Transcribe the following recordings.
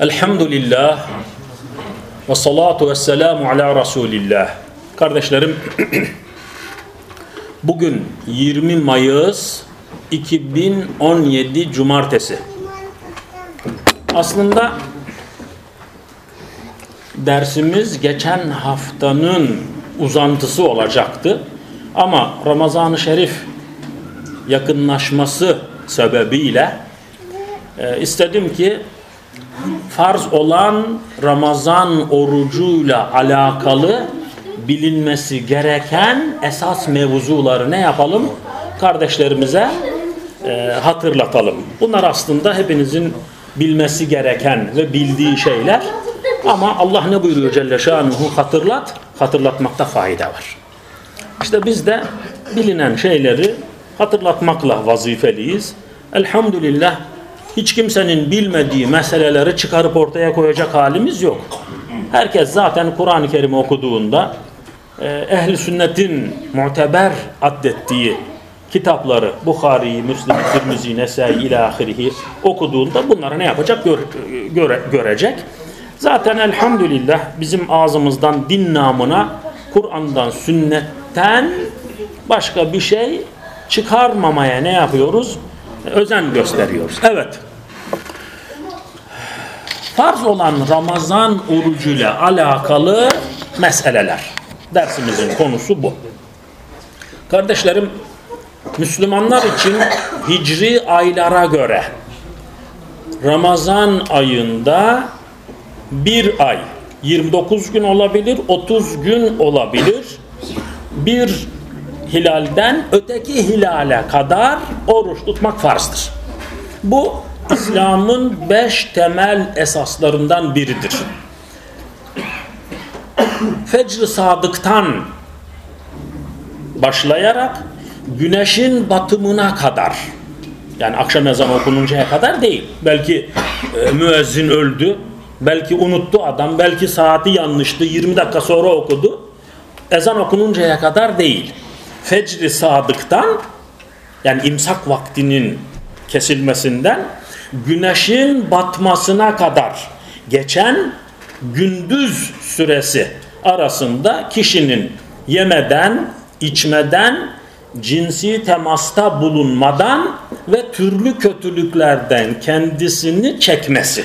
Elhamdülillah ve salatu ve selamu ala Resulillah. Kardeşlerim bugün 20 Mayıs 2017 Cumartesi. Aslında dersimiz geçen haftanın uzantısı olacaktı. Ama Ramazan-ı Şerif yakınlaşması sebebiyle e, istedim ki farz olan Ramazan orucuyla alakalı bilinmesi gereken esas mevzuları ne yapalım? Kardeşlerimize e, hatırlatalım. Bunlar aslında hepinizin bilmesi gereken ve bildiği şeyler. Ama Allah ne buyuruyor Celle Şanuhu hatırlat, hatırlatmakta fayda var. İşte biz de bilinen şeyleri hatırlatmakla vazifeliyiz. Elhamdülillah hiç kimsenin bilmediği meseleleri çıkarıp ortaya koyacak halimiz yok. Herkes zaten Kur'an-ı Kerim okuduğunda e, ehli sünnetin muteber addettiği kitapları Bukhari, Müslim, Tirmizi, Nesai ilahirihi okuduğunda bunları ne yapacak Gör, göre, görecek. Zaten elhamdülillah bizim ağzımızdan din namına Kur'an'dan, sünnetten başka bir şey çıkarmamaya ne yapıyoruz? Özen gösteriyoruz. Evet. Farz olan Ramazan orucuyla alakalı meseleler. Dersimizin konusu bu. Kardeşlerim, Müslümanlar için hicri aylara göre Ramazan ayında bir ay 29 gün olabilir, 30 gün olabilir. Bir hilalden öteki hilale kadar oruç tutmak farzdır. Bu İslam'ın beş temel esaslarından biridir. Fecr-i Sadık'tan başlayarak güneşin batımına kadar yani akşam ezanı okununcaya kadar değil. Belki e, müezzin öldü, belki unuttu adam, belki saati yanlıştı, 20 dakika sonra okudu. Ezan okununcaya kadar değil. Fecr-i Sadık'tan yani imsak vaktinin kesilmesinden güneşin batmasına kadar geçen gündüz süresi arasında kişinin yemeden, içmeden, cinsi temasta bulunmadan ve türlü kötülüklerden kendisini çekmesi.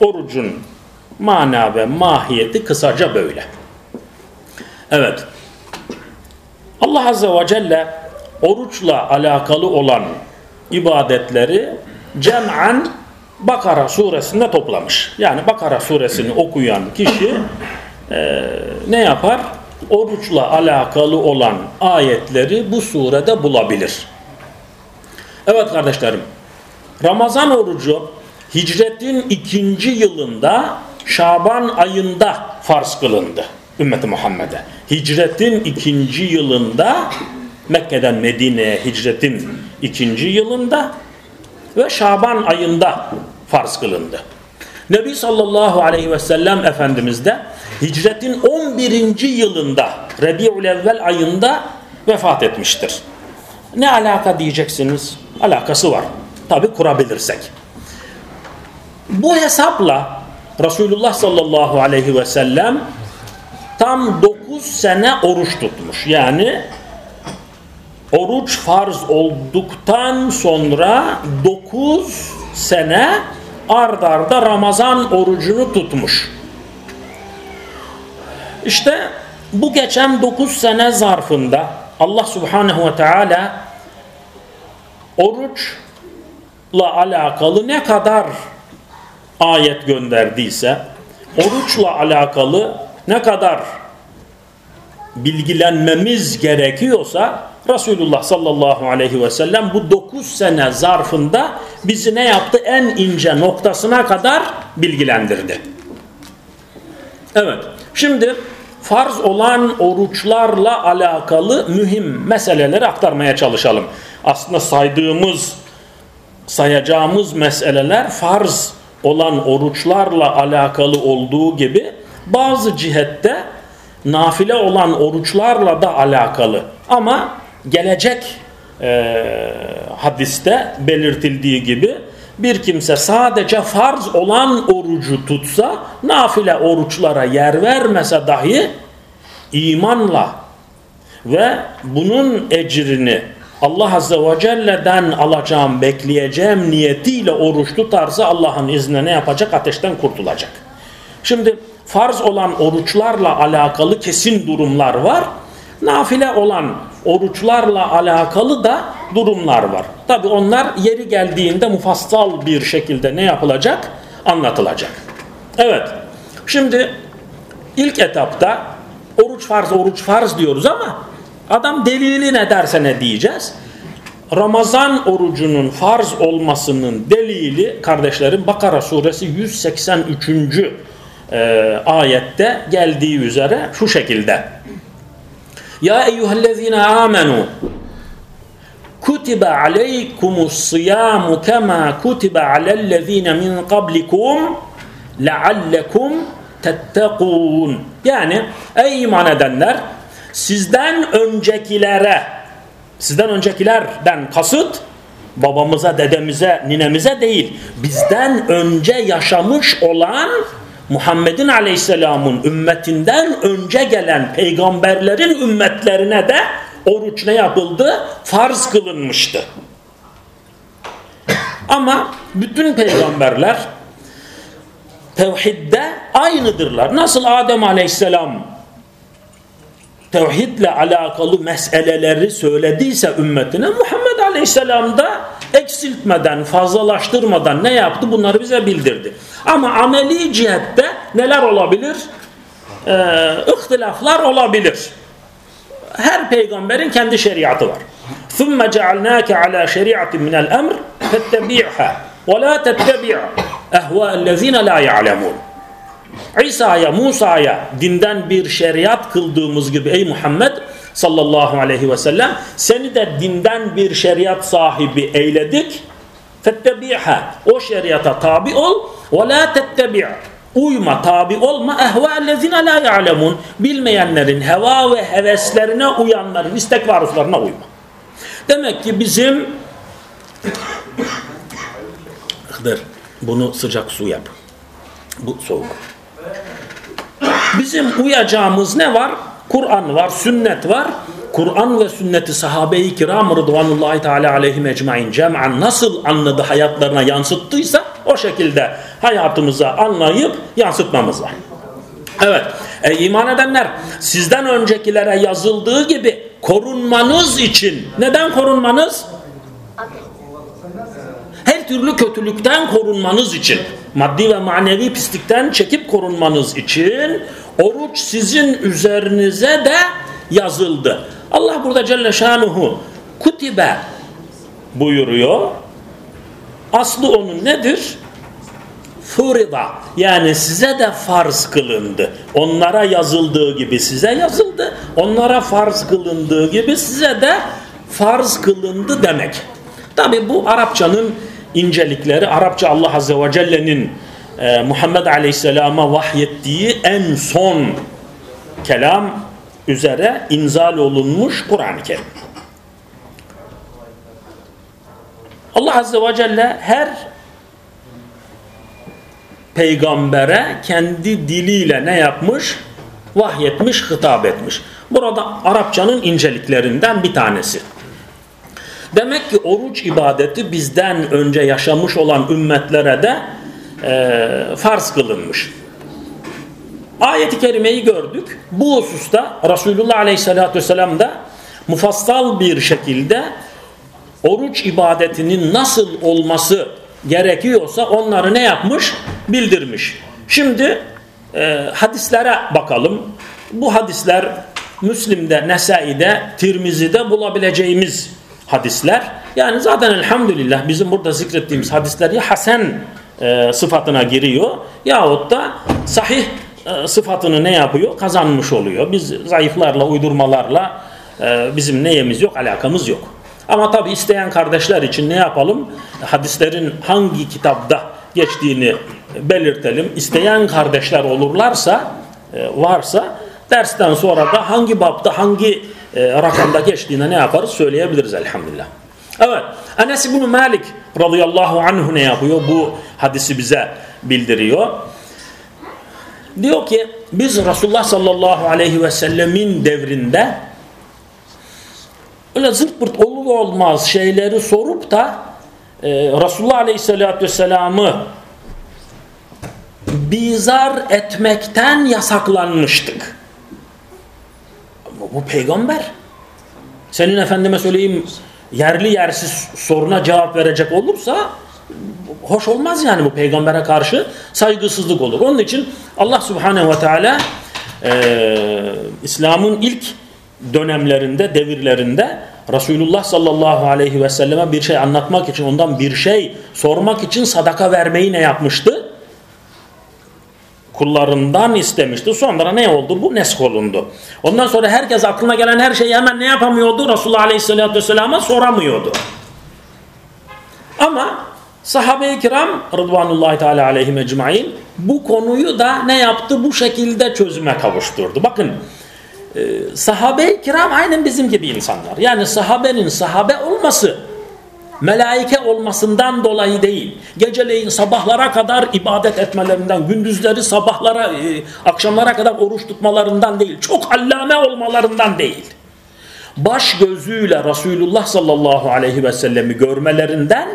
Orucun mana ve mahiyeti kısaca böyle. Evet. Allah Azze ve Celle oruçla alakalı olan ibadetleri cem'an Bakara suresinde toplamış. Yani Bakara suresini okuyan kişi e, ne yapar? Oruçla alakalı olan ayetleri bu surede bulabilir. Evet kardeşlerim, Ramazan orucu hicretin ikinci yılında Şaban ayında farz kılındı ümmeti Muhammed'e. Hicretin ikinci yılında Mekke'den Medine'ye hicretin ikinci yılında ve Şaban ayında farz kılındı. Nebi sallallahu aleyhi ve sellem Efendimiz de hicretin 11. yılında Rebi'ül evvel ayında vefat etmiştir. Ne alaka diyeceksiniz? Alakası var. Tabi kurabilirsek. Bu hesapla Resulullah sallallahu aleyhi ve sellem tam 9 sene oruç tutmuş. Yani oruç farz olduktan sonra 9 sene ard arda Ramazan orucunu tutmuş. İşte bu geçen 9 sene zarfında Allah subhanehu ve teala oruçla alakalı ne kadar ayet gönderdiyse oruçla alakalı ne kadar bilgilenmemiz gerekiyorsa Resulullah sallallahu aleyhi ve sellem bu 9 sene zarfında bizi ne yaptı? En ince noktasına kadar bilgilendirdi. Evet. Şimdi farz olan oruçlarla alakalı mühim meseleleri aktarmaya çalışalım. Aslında saydığımız, sayacağımız meseleler farz olan oruçlarla alakalı olduğu gibi bazı cihette nafile olan oruçlarla da alakalı. Ama gelecek e, hadiste belirtildiği gibi bir kimse sadece farz olan orucu tutsa, nafile oruçlara yer vermese dahi imanla ve bunun ecrini Allah Azze ve Celle'den alacağım, bekleyeceğim niyetiyle oruç tutarsa Allah'ın izniyle ne yapacak? Ateşten kurtulacak. Şimdi farz olan oruçlarla alakalı kesin durumlar var. Nafile olan oruçlarla alakalı da durumlar var. Tabi onlar yeri geldiğinde mufassal bir şekilde ne yapılacak? Anlatılacak. Evet. Şimdi ilk etapta oruç farz oruç farz diyoruz ama adam delili ne derse ne diyeceğiz? Ramazan orucunun farz olmasının delili kardeşlerim Bakara suresi 183. E, ayette geldiği üzere şu şekilde. Ya eyyühellezine amenu kutibe aleykumus siyamu kema kutibe alellezine min qablikum leallekum tettekûn. Yani ey iman edenler sizden öncekilere sizden öncekilerden kasıt babamıza, dedemize, ninemize değil bizden önce yaşamış olan Muhammed'in aleyhisselamın ümmetinden önce gelen peygamberlerin ümmetlerine de oruç ne yapıldı? Farz kılınmıştı. Ama bütün peygamberler tevhidde aynıdırlar. Nasıl Adem aleyhisselam tevhidle alakalı meseleleri söylediyse ümmetine Muhammed aleyhisselam da eksiltmeden, fazlalaştırmadan ne yaptı? Bunları bize bildirdi. Ama ameli cihette neler olabilir? Ee, ihtilaflar olabilir. Her peygamberin kendi şeriatı var. ثُمَّ جَعَلْنَاكَ عَلَى شَرِيعَةٍ مِنَ الْأَمْرِ فَاتَّبِعْهَا وَلَا تَتَّبِعْ اَهْوَاءَ الَّذ۪ينَ لَا يَعْلَمُونَ İsa'ya, Musa'ya dinden bir şeriat kıldığımız gibi ey Muhammed sallallahu aleyhi ve sellem seni de dinden bir şeriat sahibi eyledik. Fettebi'ha o şeriata tabi ol ve la tettebi' uyma tabi olma ehvâllezine la ya'lemun bilmeyenlerin heva ve heveslerine uyanların istek ve uyma. Demek ki bizim Hıdır bunu sıcak su yap. Bu soğuk. Bizim uyacağımız ne var? Kur'an var, sünnet var. Kur'an ve sünneti sahabe-i kiram rıdvanullahi teala aleyhim ecmain cem'an nasıl anladı hayatlarına yansıttıysa o şekilde hayatımıza anlayıp yansıtmamız var. Evet, e, iman edenler sizden öncekilere yazıldığı gibi korunmanız için neden korunmanız? Her türlü kötülükten korunmanız için maddi ve manevi pislikten çekip korunmanız için oruç sizin üzerinize de yazıldı. Allah burada Celle Şanuhu kutibe buyuruyor. Aslı onun nedir? Furida yani size de farz kılındı. Onlara yazıldığı gibi size yazıldı. Onlara farz kılındığı gibi size de farz kılındı demek. Tabi bu Arapçanın incelikleri. Arapça Allah Azze ve Celle'nin e, Muhammed Aleyhisselam'a vahyettiği en son kelam üzere inzal olunmuş Kur'an-ı Kerim. Allah Azze ve Celle her peygambere kendi diliyle ne yapmış? Vahyetmiş, hitap etmiş. Burada Arapçanın inceliklerinden bir tanesi. Demek ki oruç ibadeti bizden önce yaşamış olan ümmetlere de e, farz kılınmış. Ayet-i kerimeyi gördük. Bu hususta Resulullah Aleyhisselatü Vesselam da mufassal bir şekilde oruç ibadetinin nasıl olması gerekiyorsa onları ne yapmış? Bildirmiş. Şimdi e, hadislere bakalım. Bu hadisler Müslim'de, Nesai'de, Tirmizi'de bulabileceğimiz hadisler. Yani zaten elhamdülillah bizim burada zikrettiğimiz hadisler ya hasen e, sıfatına giriyor yahut da sahih e, sıfatını ne yapıyor? Kazanmış oluyor. Biz zayıflarla, uydurmalarla e, bizim neyemiz yok, alakamız yok. Ama tabi isteyen kardeşler için ne yapalım? Hadislerin hangi kitapta geçtiğini belirtelim. İsteyen kardeşler olurlarsa, e, varsa dersten sonra da hangi bapta, hangi e, rakamda geçtiğine ne yaparız? Söyleyebiliriz elhamdülillah. Evet. Enes İbni Malik radıyallahu anh ne yapıyor? Bu hadisi bize bildiriyor. Diyor ki biz Resulullah sallallahu aleyhi ve sellemin devrinde öyle zırt pırt olur olmaz şeyleri sorup da e, Resulullah aleyhissalatü vesselam'ı bizar etmekten yasaklanmıştık. Bu, bu peygamber. Senin efendime söyleyeyim yerli yersiz soruna cevap verecek olursa hoş olmaz yani bu peygambere karşı saygısızlık olur. Onun için Allah subhanehu ve teala e, İslam'ın ilk dönemlerinde, devirlerinde Resulullah sallallahu aleyhi ve selleme bir şey anlatmak için, ondan bir şey sormak için sadaka vermeyi ne yapmıştı? Kullarından istemişti. Sonra ne oldu? Bu nesk olundu. Ondan sonra herkes aklına gelen her şeyi hemen ne yapamıyordu? Resulullah aleyhissalatü vesselama soramıyordu. Ama sahabe-i kiram Rıdvanullahi Teala aleyhim ecmain bu konuyu da ne yaptı? Bu şekilde çözüme kavuşturdu. Bakın e, sahabe-i kiram aynen bizim gibi insanlar. Yani sahabenin sahabe olması melaike olmasından dolayı değil. Geceleyin sabahlara kadar ibadet etmelerinden, gündüzleri sabahlara, e, akşamlara kadar oruç tutmalarından değil. Çok allame olmalarından değil. Baş gözüyle Resulullah sallallahu aleyhi ve sellemi görmelerinden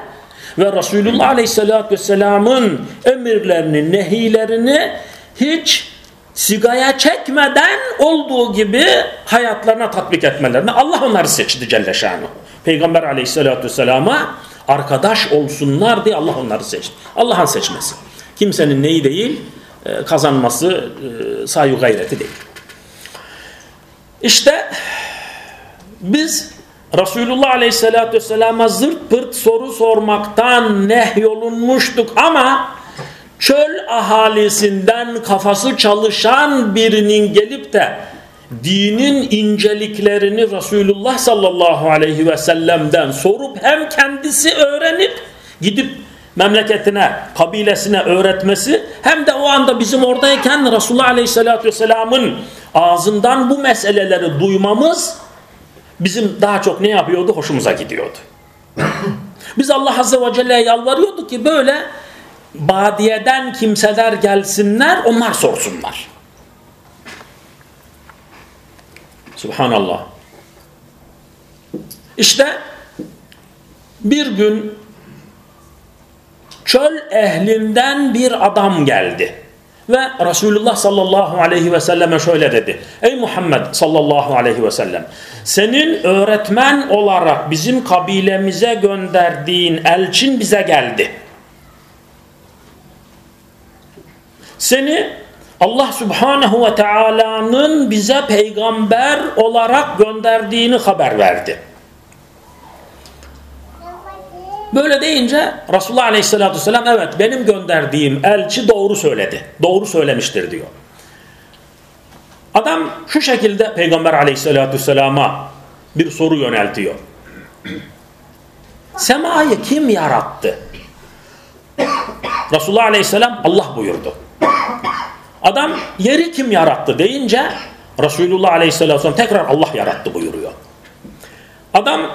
ve Resulullah aleyhissalatü vesselamın emirlerini, nehilerini hiç sigaya çekmeden olduğu gibi hayatlarına tatbik etmelerine Allah onları seçti Celle Şanuhu. Peygamber aleyhissalatü vesselama arkadaş olsunlar diye Allah onları seçti. Allah'ın seçmesi. Kimsenin neyi değil e, kazanması e, sayu gayreti değil. İşte biz Resulullah aleyhissalatü vesselama zırt pırt soru sormaktan nehyolunmuştuk ama çöl ahalisinden kafası çalışan birinin gelip de dinin inceliklerini Resulullah sallallahu aleyhi ve sellem'den sorup hem kendisi öğrenip gidip memleketine, kabilesine öğretmesi hem de o anda bizim oradayken Resulullah aleyhissalatü vesselamın ağzından bu meseleleri duymamız bizim daha çok ne yapıyordu? Hoşumuza gidiyordu. Biz Allah Azze ve Celle'ye yalvarıyorduk ki böyle badiyeden kimseler gelsinler onlar sorsunlar. Subhanallah. İşte bir gün çöl ehlinden bir adam geldi. Ve Resulullah sallallahu aleyhi ve selleme şöyle dedi. Ey Muhammed sallallahu aleyhi ve sellem senin öğretmen olarak bizim kabilemize gönderdiğin elçin bize geldi. Seni Allah subhanehu ve teala'nın bize peygamber olarak gönderdiğini haber verdi. Böyle deyince Resulullah Aleyhisselatü Vesselam evet benim gönderdiğim elçi doğru söyledi. Doğru söylemiştir diyor. Adam şu şekilde Peygamber Aleyhisselatü Vesselam'a bir soru yöneltiyor. Semayı kim yarattı? Resulullah Aleyhisselam Allah buyurdu. Adam yeri kim yarattı deyince Resulullah Aleyhisselatü Vesselam tekrar Allah yarattı buyuruyor. Adam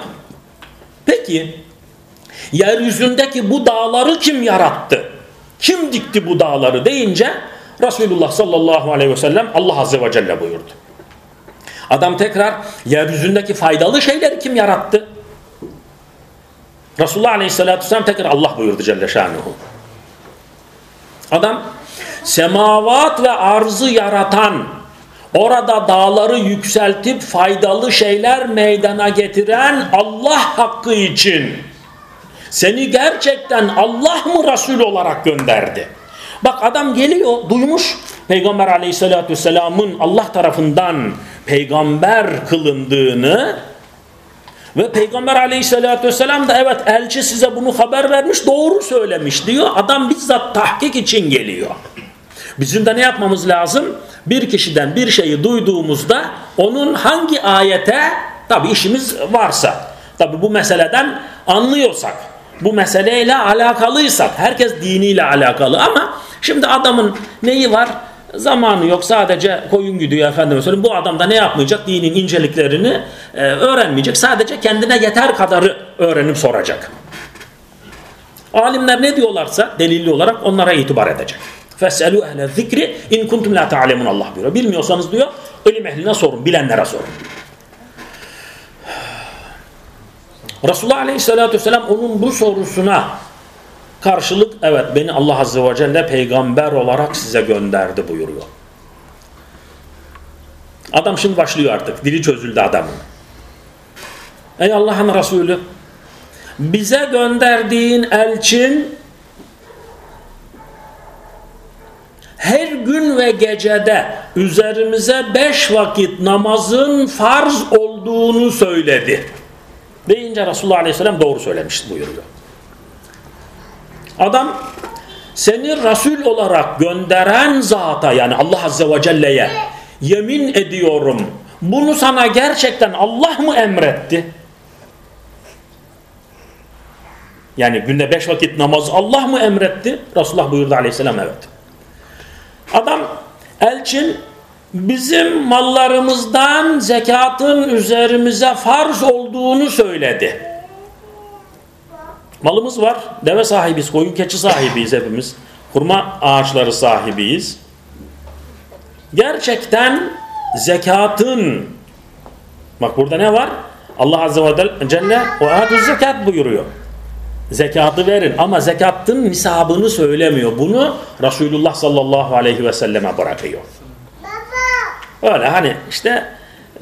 peki yeryüzündeki bu dağları kim yarattı? Kim dikti bu dağları deyince Resulullah sallallahu aleyhi ve sellem Allah azze ve celle buyurdu. Adam tekrar yeryüzündeki faydalı şeyleri kim yarattı? Resulullah aleyhissalatü vesselam tekrar Allah buyurdu Celle Şanuhu. Adam semavat ve arzı yaratan, orada dağları yükseltip faydalı şeyler meydana getiren Allah hakkı için seni gerçekten Allah mı Resul olarak gönderdi? Bak adam geliyor duymuş Peygamber aleyhissalatü vesselamın Allah tarafından peygamber kılındığını ve Peygamber aleyhissalatü vesselam da evet elçi size bunu haber vermiş doğru söylemiş diyor. Adam bizzat tahkik için geliyor. Bizim de ne yapmamız lazım? Bir kişiden bir şeyi duyduğumuzda onun hangi ayete tabi işimiz varsa tabi bu meseleden anlıyorsak bu meseleyle alakalıysak herkes diniyle alakalı ama şimdi adamın neyi var? Zamanı yok sadece koyun gidiyor efendim söyleyeyim. Bu adam da ne yapmayacak? Dinin inceliklerini e, öğrenmeyecek. Sadece kendine yeter kadarı öğrenip soracak. Alimler ne diyorlarsa delilli olarak onlara itibar edecek. Feselu ehle zikri in kuntum la ta'lemun Allah diyor. Bilmiyorsanız diyor ilim ehline sorun, bilenlere sorun. Resulullah Aleyhisselatü Vesselam onun bu sorusuna karşılık evet beni Allah Azze ve Celle peygamber olarak size gönderdi buyuruyor. Adam şimdi başlıyor artık. Dili çözüldü adamın. Ey Allah'ın Resulü bize gönderdiğin elçin her gün ve gecede üzerimize beş vakit namazın farz olduğunu söyledi. Deyince Resulullah Aleyhisselam doğru söylemişti buyuruyor. Adam seni Resul olarak gönderen zata yani Allah Azze ve Celle'ye yemin ediyorum bunu sana gerçekten Allah mı emretti? Yani günde beş vakit namaz Allah mı emretti? Resulullah buyurdu aleyhisselam evet. Adam elçin bizim mallarımızdan zekatın üzerimize farz olduğunu söyledi. Malımız var. Deve sahibiyiz, koyun keçi sahibiyiz hepimiz. Kurma ağaçları sahibiyiz. Gerçekten zekatın bak burada ne var? Allah Azze ve Celle o zekat buyuruyor. Zekatı verin ama zekatın nisabını söylemiyor. Bunu Resulullah sallallahu aleyhi ve selleme bırakıyor. Öyle hani işte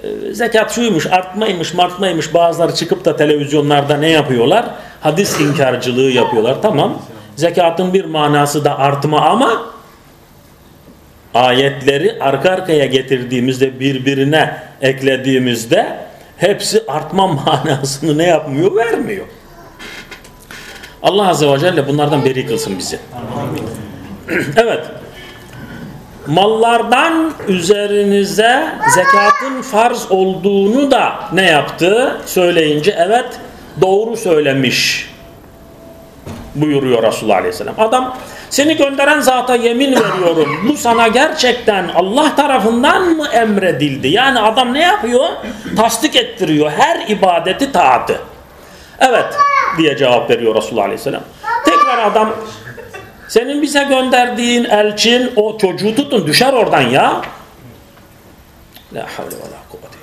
e, zekat şuymuş, artmaymış, martmaymış bazıları çıkıp da televizyonlarda ne yapıyorlar? Hadis inkarcılığı yapıyorlar. Tamam. Zekatın bir manası da artma ama ayetleri arka arkaya getirdiğimizde birbirine eklediğimizde hepsi artma manasını ne yapmıyor? Vermiyor. Allah Azze ve Celle bunlardan beri kılsın bizi. evet. Mallardan üzerinize zekatın farz olduğunu da ne yaptı? Söyleyince evet doğru söylemiş buyuruyor Resulullah Aleyhisselam. Adam seni gönderen zata yemin veriyorum bu sana gerçekten Allah tarafından mı emredildi? Yani adam ne yapıyor? Tasdik ettiriyor her ibadeti taatı. Evet diye cevap veriyor Resulullah Aleyhisselam. Tekrar adam senin bize gönderdiğin elçin o çocuğu tutun düşer oradan ya. La havle ve la kuvvete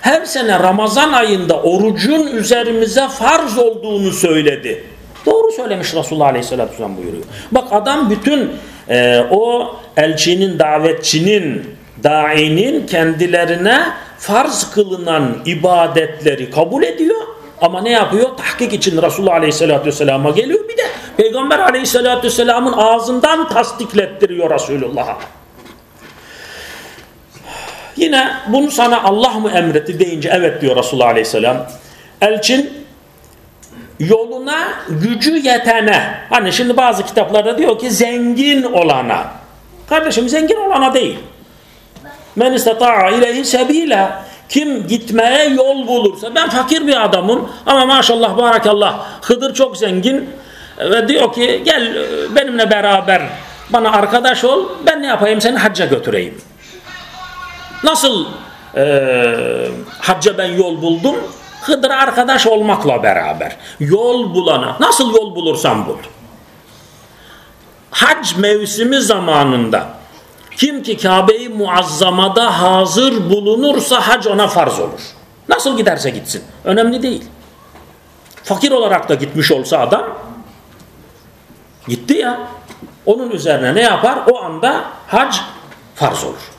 Her sene Ramazan ayında orucun üzerimize farz olduğunu söyledi. Doğru söylemiş Resulullah Aleyhisselatü Vesselam buyuruyor. Bak adam bütün e, o elçinin, davetçinin, dainin kendilerine farz kılınan ibadetleri kabul ediyor. Ama ne yapıyor? Tahkik için Resulullah Aleyhisselatü Vesselam'a geliyor. Bir de Peygamber Aleyhisselatü Vesselam'ın ağzından tasdiklettiriyor Resulullah'a. Yine bunu sana Allah mı emretti deyince evet diyor Resulullah Aleyhisselam. Elçin yoluna gücü yetene hani şimdi bazı kitaplarda diyor ki zengin olana kardeşim zengin olana değil men istata'a ileyhi sebila. Kim gitmeye yol bulursa ben fakir bir adamım ama maşallah barakallah Hıdır çok zengin ve diyor ki gel benimle beraber bana arkadaş ol ben ne yapayım seni hacca götüreyim. Nasıl e, hacca ben yol buldum? Hıdır arkadaş olmakla beraber. Yol bulana nasıl yol bulursan bul. Hac mevsimi zamanında kim ki Kabe-i Muazzama'da hazır bulunursa hac ona farz olur. Nasıl giderse gitsin. Önemli değil. Fakir olarak da gitmiş olsa adam gitti ya. Onun üzerine ne yapar? O anda hac farz olur.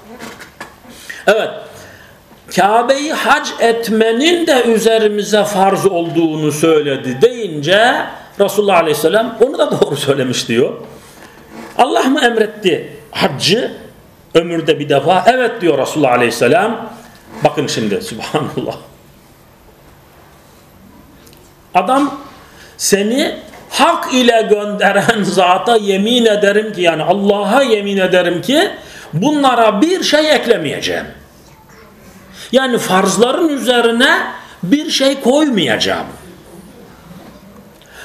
Evet. Kabe'yi hac etmenin de üzerimize farz olduğunu söyledi deyince Resulullah Aleyhisselam onu da doğru söylemiş diyor. Allah mı emretti haccı? Ömürde bir defa evet diyor Resulullah Aleyhisselam. Bakın şimdi subhanallah. Adam seni hak ile gönderen zata yemin ederim ki yani Allah'a yemin ederim ki bunlara bir şey eklemeyeceğim. Yani farzların üzerine bir şey koymayacağım.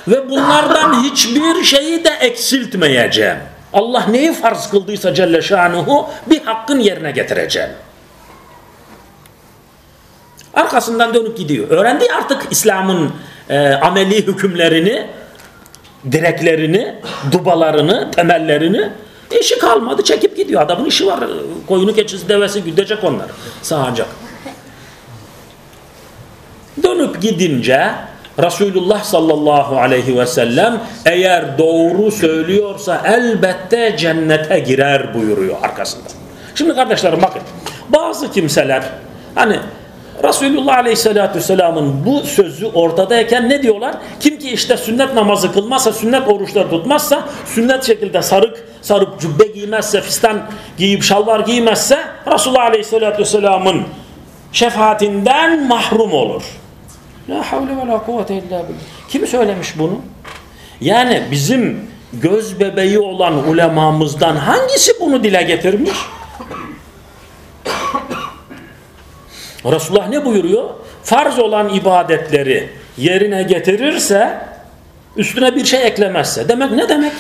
Ve bunlardan hiçbir şeyi de eksiltmeyeceğim. Allah neyi farz kıldıysa Celle Şanuhu bir hakkın yerine getireceğim. Arkasından dönüp gidiyor. Öğrendi artık İslam'ın e, ameli hükümlerini, direklerini, dubalarını, temellerini. İşi kalmadı çekip gidiyor. Adamın işi var. Koyunu keçisi devesi güdecek onları. Sağacak. Dönüp gidince Resulullah sallallahu aleyhi ve sellem eğer doğru söylüyorsa elbette cennete girer buyuruyor arkasında. Şimdi kardeşlerim bakın bazı kimseler hani Resulullah Aleyhisselatü Vesselam'ın bu sözü ortadayken ne diyorlar? Kim ki işte sünnet namazı kılmazsa, sünnet oruçları tutmazsa, sünnet şekilde sarık, sarıp cübbe giymezse, fistan giyip şalvar giymezse Resulullah Aleyhisselatü Vesselam'ın şefaatinden mahrum olur. La havle ve la kuvvete illa billah. Kim söylemiş bunu? Yani bizim göz bebeği olan ulemamızdan hangisi bunu dile getirmiş? Resulullah ne buyuruyor? Farz olan ibadetleri yerine getirirse üstüne bir şey eklemezse. Demek ne demek?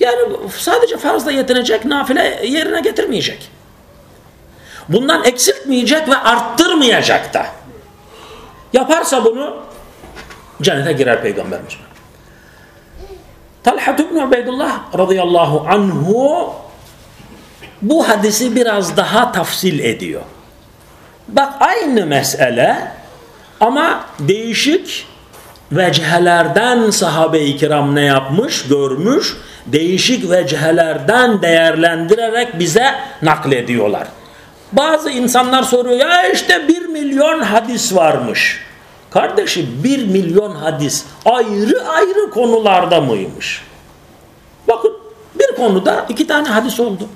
Yani sadece farzla yetinecek, nafile yerine getirmeyecek. Bundan eksiltmeyecek ve arttırmayacak da. Yaparsa bunu cennete girer Peygamberimiz. Talha ibn Ubeydullah radıyallahu anhu bu hadisi biraz daha tafsil ediyor. Bak aynı mesele ama değişik vecihelerden sahabe-i kiram ne yapmış, görmüş, değişik vecihelerden değerlendirerek bize naklediyorlar. Bazı insanlar soruyor ya işte bir milyon hadis varmış. Kardeşim bir milyon hadis ayrı ayrı konularda mıymış? Bakın bir konuda iki tane hadis oldu.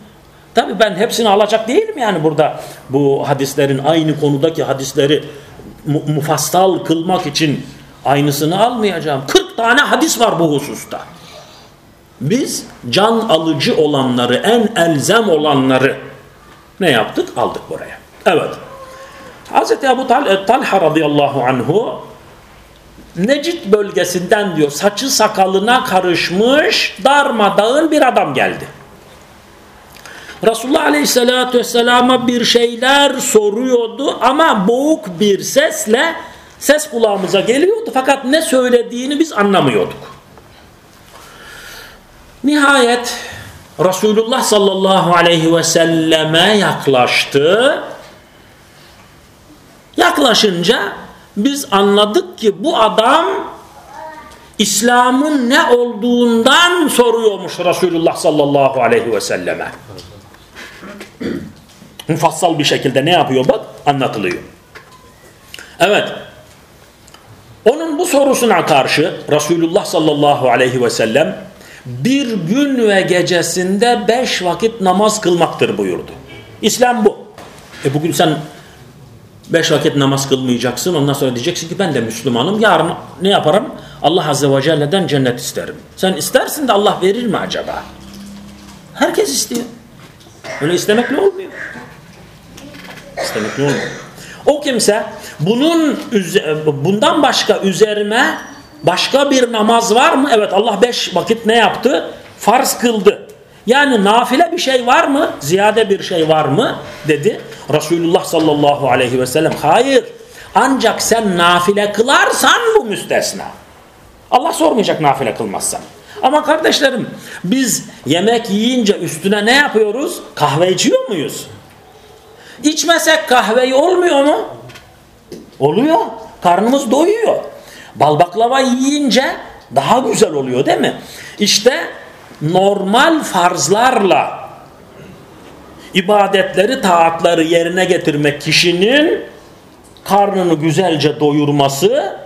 Tabi ben hepsini alacak değilim yani burada bu hadislerin aynı konudaki hadisleri mufassal kılmak için aynısını almayacağım. 40 tane hadis var bu hususta. Biz can alıcı olanları, en elzem olanları ne yaptık? Aldık buraya. Evet. Hz. Ebu Tal Talha radıyallahu anhu Necid bölgesinden diyor saçı sakalına karışmış darmadağın bir adam geldi. Resulullah Aleyhisselatü Vesselam'a bir şeyler soruyordu ama boğuk bir sesle ses kulağımıza geliyordu fakat ne söylediğini biz anlamıyorduk. Nihayet Resulullah sallallahu aleyhi ve selleme yaklaştı. Yaklaşınca biz anladık ki bu adam İslam'ın ne olduğundan soruyormuş Resulullah sallallahu aleyhi ve selleme. Mufassal bir şekilde ne yapıyor bak anlatılıyor. Evet. Onun bu sorusuna karşı Resulullah sallallahu aleyhi ve sellem bir gün ve gecesinde beş vakit namaz kılmaktır buyurdu. İslam bu. E bugün sen beş vakit namaz kılmayacaksın. Ondan sonra diyeceksin ki ben de Müslümanım. Yarın ne yaparım? Allah Azze ve Celle'den cennet isterim. Sen istersin de Allah verir mi acaba? Herkes istiyor. Öyle istemekle olmuyor. İstemekle olmuyor. O kimse bunun bundan başka üzerime başka bir namaz var mı? Evet Allah beş vakit ne yaptı? Farz kıldı. Yani nafile bir şey var mı? Ziyade bir şey var mı? Dedi. Resulullah sallallahu aleyhi ve sellem hayır. Ancak sen nafile kılarsan bu müstesna. Allah sormayacak nafile kılmazsan. Ama kardeşlerim biz yemek yiyince üstüne ne yapıyoruz? Kahve içiyor muyuz? İçmesek kahveyi olmuyor mu? Oluyor. Karnımız doyuyor. Bal baklava yiyince daha güzel oluyor değil mi? İşte normal farzlarla ibadetleri, taatları yerine getirmek kişinin karnını güzelce doyurması,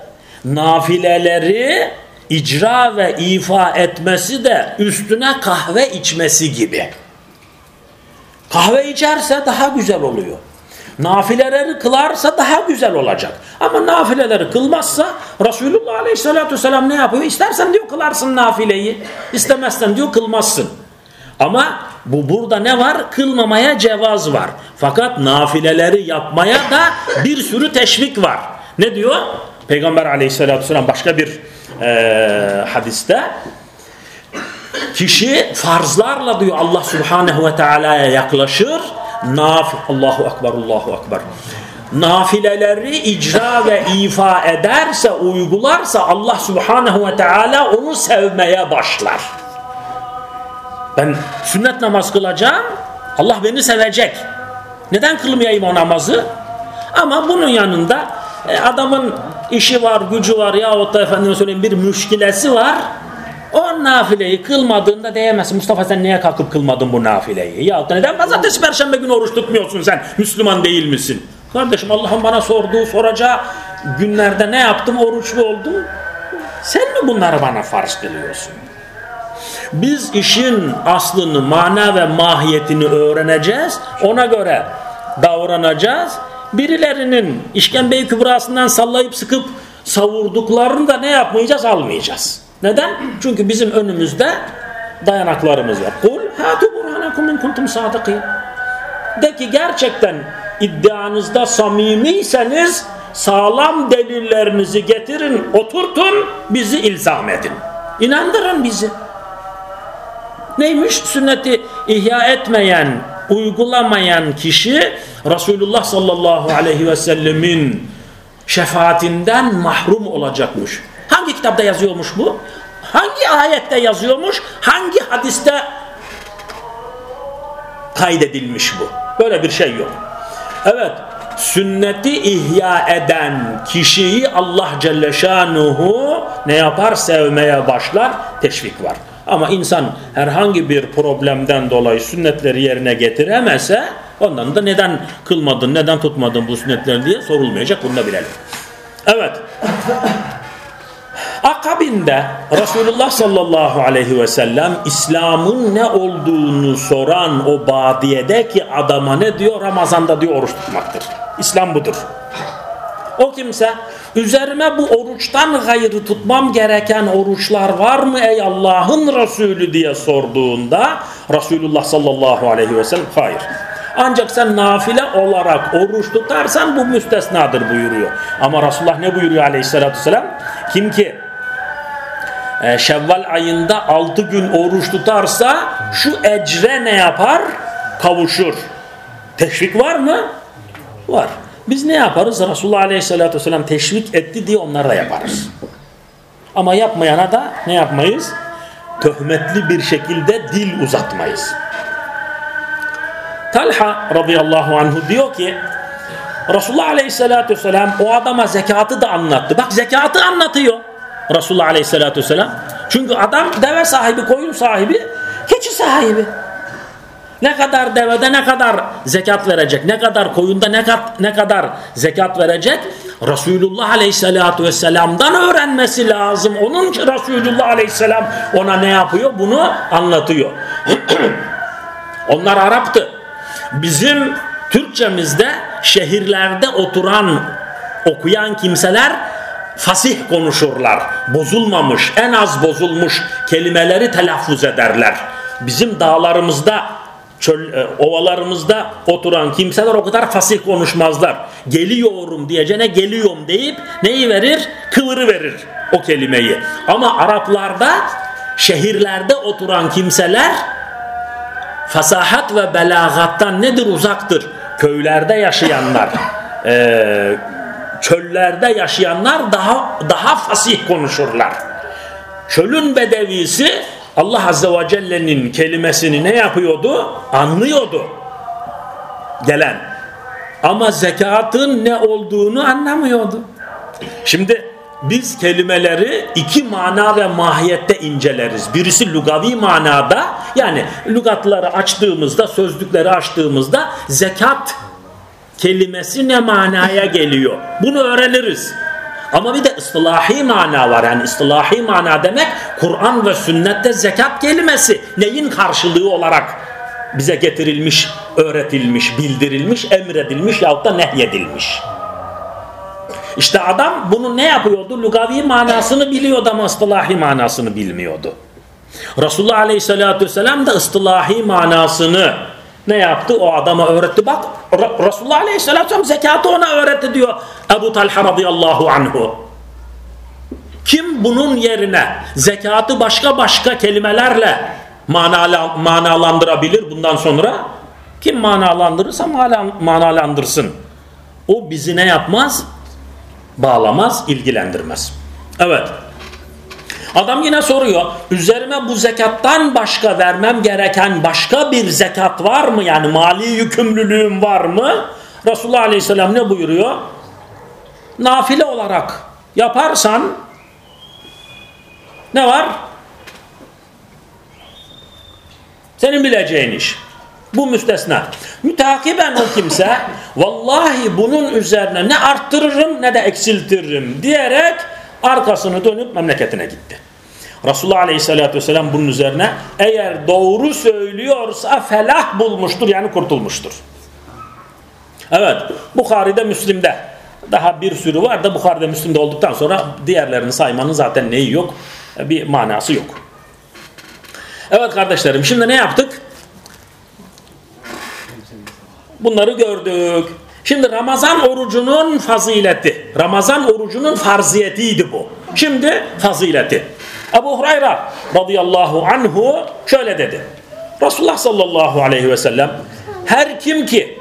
nafileleri icra ve ifa etmesi de üstüne kahve içmesi gibi. Kahve içerse daha güzel oluyor. Nafileleri kılarsa daha güzel olacak. Ama nafileleri kılmazsa Resulullah Aleyhisselatü Vesselam ne yapıyor? İstersen diyor kılarsın nafileyi. istemezsen diyor kılmazsın. Ama bu burada ne var? Kılmamaya cevaz var. Fakat nafileleri yapmaya da bir sürü teşvik var. Ne diyor? Peygamber aleyhissalatü vesselam başka bir e, hadiste kişi farzlarla diyor Allah subhanehu ve teala'ya yaklaşır. Naf Allahu akbar Allahu akbar. nafileleri icra ve ifa ederse, uygularsa Allah subhanehu ve teala onu sevmeye başlar. Ben sünnet namaz kılacağım, Allah beni sevecek. Neden kılmayayım o namazı? Ama bunun yanında e, adamın işi var, gücü var yahut da efendim söyleyeyim bir müşkilesi var. O nafileyi kılmadığında diyemezsin. Mustafa sen niye kalkıp kılmadın bu nafileyi? Ya da neden pazartesi perşembe günü oruç tutmuyorsun sen? Müslüman değil misin? Kardeşim Allah'ın bana sorduğu soracağı günlerde ne yaptım? Oruçlu oldum. Sen mi bunları bana farz kılıyorsun? Biz işin aslını, mana ve mahiyetini öğreneceğiz. Ona göre davranacağız. Birilerinin işkembeyi kübrasından sallayıp sıkıp savurduklarını da ne yapmayacağız? Almayacağız. Neden? Çünkü bizim önümüzde dayanaklarımız var. Kul hatu burhanakum in kuntum sadikin. De ki gerçekten iddianızda samimiyseniz sağlam delillerinizi getirin, oturtun, bizi ilzam edin. İnandırın bizi. Neymiş? Sünneti ihya etmeyen, uygulamayan kişi Resulullah sallallahu aleyhi ve sellemin şefaatinden mahrum olacakmış. Hangi kitapta yazıyormuş bu? Hangi ayette yazıyormuş? Hangi hadiste kaydedilmiş bu? Böyle bir şey yok. Evet, sünneti ihya eden kişiyi Allah Celle Şanuhu ne yapar? Sevmeye başlar, teşvik var. Ama insan herhangi bir problemden dolayı sünnetleri yerine getiremese ondan da neden kılmadın, neden tutmadın bu sünnetleri diye sorulmayacak. Bunu da bilelim. Evet. Akabinde Resulullah sallallahu aleyhi ve sellem İslam'ın ne olduğunu soran o badiyedeki adama ne diyor? Ramazanda diyor oruç tutmaktır. İslam budur. O kimse üzerime bu oruçtan gayrı tutmam gereken oruçlar var mı ey Allah'ın Resulü diye sorduğunda Resulullah sallallahu aleyhi ve sellem hayır. Ancak sen nafile olarak oruç tutarsan bu müstesnadır buyuruyor. Ama Resulullah ne buyuruyor aleyhissalatü vesselam? Kim ki e, Şevval ayında 6 gün oruç tutarsa şu ecre ne yapar? Kavuşur. Teşvik var mı? Var. Biz ne yaparız? Resulullah Aleyhisselatü Vesselam teşvik etti diye onları da yaparız. Ama yapmayana da ne yapmayız? Töhmetli bir şekilde dil uzatmayız. Talha radıyallahu anhu diyor ki Resulullah Aleyhisselatü Vesselam o adama zekatı da anlattı. Bak zekatı anlatıyor. Resulullah Aleyhisselatü Vesselam. Çünkü adam deve sahibi, koyun sahibi, keçi sahibi. Ne kadar devede ne kadar zekat verecek, ne kadar koyunda ne, kat, ne kadar zekat verecek Resulullah Aleyhisselatü Vesselam'dan öğrenmesi lazım. Onun için Resulullah Aleyhisselam ona ne yapıyor? Bunu anlatıyor. Onlar Arap'tı. Bizim Türkçemizde şehirlerde oturan, okuyan kimseler fasih konuşurlar. Bozulmamış, en az bozulmuş kelimeleri telaffuz ederler. Bizim dağlarımızda, çöl, e, ovalarımızda oturan kimseler o kadar fasih konuşmazlar. Geliyorum diyeceğine geliyorum deyip neyi verir? Kıvırı verir o kelimeyi. Ama Araplarda şehirlerde oturan kimseler fasahat ve belagattan nedir uzaktır? Köylerde yaşayanlar, e, çöllerde yaşayanlar daha daha fasih konuşurlar. Çölün bedevisi Allah Azze ve Celle'nin kelimesini ne yapıyordu? Anlıyordu. Gelen. Ama zekatın ne olduğunu anlamıyordu. Şimdi biz kelimeleri iki mana ve mahiyette inceleriz. Birisi lugavi manada yani lügatları açtığımızda, sözlükleri açtığımızda zekat kelimesi ne manaya geliyor? Bunu öğreniriz. Ama bir de ıslahi mana var. Yani ıslahi mana demek Kur'an ve sünnette zekat kelimesi neyin karşılığı olarak bize getirilmiş, öğretilmiş, bildirilmiş, emredilmiş yahut da nehyedilmiş. İşte adam bunu ne yapıyordu? Lugavi manasını biliyordu ama ıslahi manasını bilmiyordu. Resulullah Aleyhisselatü Vesselam da ıslahi manasını ne yaptı? O adama öğretti. Bak Resulullah Aleyhisselatü Vesselam zekatı ona öğretti diyor Ebu Talha radıyallahu anhu. Kim bunun yerine zekatı başka başka kelimelerle manalandırabilir bundan sonra? Kim manalandırırsa manalandırsın. O bizi ne yapmaz? Bağlamaz, ilgilendirmez. Evet. Adam yine soruyor. Üzerime bu zekattan başka vermem gereken başka bir zekat var mı? Yani mali yükümlülüğüm var mı? Resulullah Aleyhisselam ne buyuruyor? Nafile olarak yaparsan ne var? Senin bileceğin iş. Bu müstesna. Mütakiben o kimse vallahi bunun üzerine ne arttırırım ne de eksiltiririm diyerek arkasını dönüp memleketine gitti. Resulullah Aleyhisselatü Vesselam bunun üzerine eğer doğru söylüyorsa felah bulmuştur yani kurtulmuştur. Evet Bukhari'de Müslim'de daha bir sürü var da Bukhari'de Müslim'de olduktan sonra diğerlerini saymanın zaten neyi yok bir manası yok. Evet kardeşlerim şimdi ne yaptık? Bunları gördük. Şimdi Ramazan orucunun fazileti. Ramazan orucunun farziyetiydi bu. Şimdi fazileti. Ebu Hurayra radıyallahu anhu şöyle dedi. Resulullah sallallahu aleyhi ve sellem her kim ki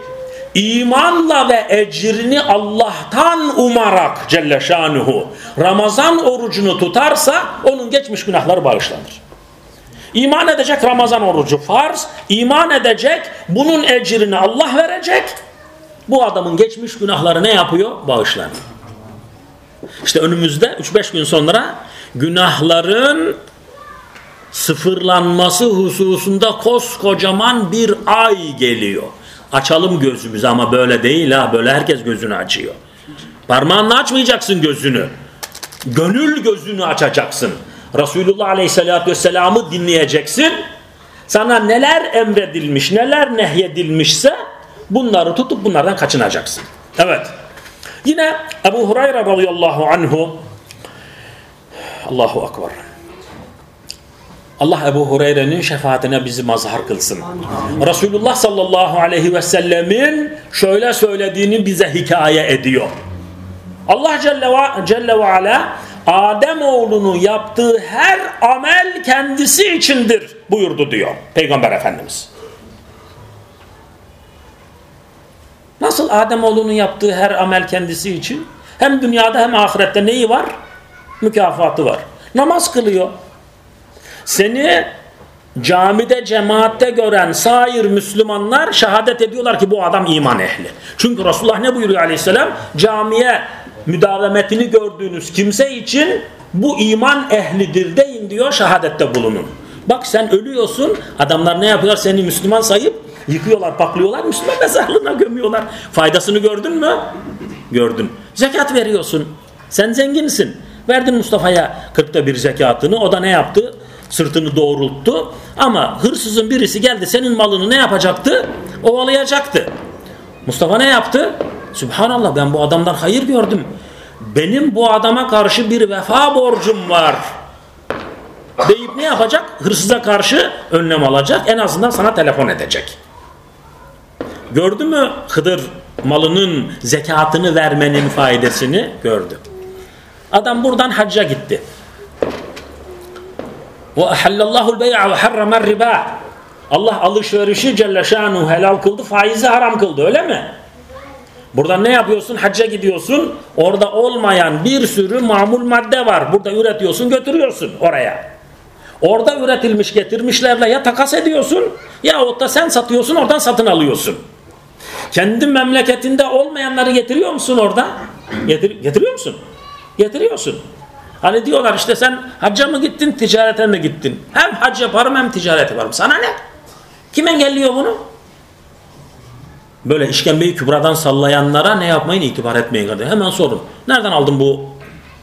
imanla ve ecrini Allah'tan umarak Celle Şanuhu Ramazan orucunu tutarsa onun geçmiş günahları bağışlanır. İman edecek Ramazan orucu farz, iman edecek bunun ecrini Allah verecek. Bu adamın geçmiş günahları ne yapıyor? Bağışlanıyor. İşte önümüzde 3-5 gün sonra günahların sıfırlanması hususunda koskocaman bir ay geliyor. Açalım gözümüzü ama böyle değil ha. Böyle herkes gözünü açıyor. Parmağınla açmayacaksın gözünü. Gönül gözünü açacaksın. Resulullah Aleyhisselatü Vesselam'ı dinleyeceksin. Sana neler emredilmiş, neler nehyedilmişse bunları tutup bunlardan kaçınacaksın. Evet. Yine Ebu Hurayra radıyallahu anhu Allahu Akbar. Allah Ebu Hureyre'nin şefaatine bizi mazhar kılsın. Amin. Resulullah sallallahu aleyhi ve sellemin şöyle söylediğini bize hikaye ediyor. Allah Celle ve, Celle ve Ala Adem oğlunu yaptığı her amel kendisi içindir buyurdu diyor Peygamber Efendimiz. Nasıl Adem oğlunun yaptığı her amel kendisi için? Hem dünyada hem ahirette neyi var? Mükafatı var. Namaz kılıyor. Seni camide cemaatte gören sair Müslümanlar şehadet ediyorlar ki bu adam iman ehli. Çünkü Resulullah ne buyuruyor aleyhisselam? Camiye müdavemetini gördüğünüz kimse için bu iman ehlidir deyin diyor şehadette bulunun. Bak sen ölüyorsun adamlar ne yapıyorlar seni Müslüman sayıp yıkıyorlar paklıyorlar Müslüman mezarlığına gömüyorlar. Faydasını gördün mü? Gördün. Zekat veriyorsun. Sen zenginsin. Verdin Mustafa'ya kırkta bir zekatını o da ne yaptı? Sırtını doğrulttu. Ama hırsızın birisi geldi senin malını ne yapacaktı? Ovalayacaktı. Mustafa ne yaptı? Subhanallah ben bu adamdan hayır gördüm. Benim bu adama karşı bir vefa borcum var. Deyip ne yapacak? Hırsıza karşı önlem alacak. En azından sana telefon edecek. Gördü mü Hıdır malının zekatını vermenin faydasını? Gördü. Adam buradan hacca gitti. Ahallallahu bey'a ve harramer riba. Allah alışverişi Celle Şanuhu helal kıldı, faizi haram kıldı öyle mi? Buradan ne yapıyorsun? Hacca gidiyorsun. Orada olmayan bir sürü mamul madde var. Burada üretiyorsun götürüyorsun oraya. Orada üretilmiş getirmişlerle ya takas ediyorsun ya da sen satıyorsun oradan satın alıyorsun. Kendi memleketinde olmayanları getiriyor musun orada? Getir, getiriyor musun? Getiriyorsun. Hani diyorlar işte sen hacca mı gittin ticarete mi gittin? Hem hac yaparım hem ticaret yaparım. Sana ne? Kim engelliyor bunu? Böyle işkembeyi kübradan sallayanlara ne yapmayın itibar etmeyin kardeşim. Hemen sorun. Nereden aldın bu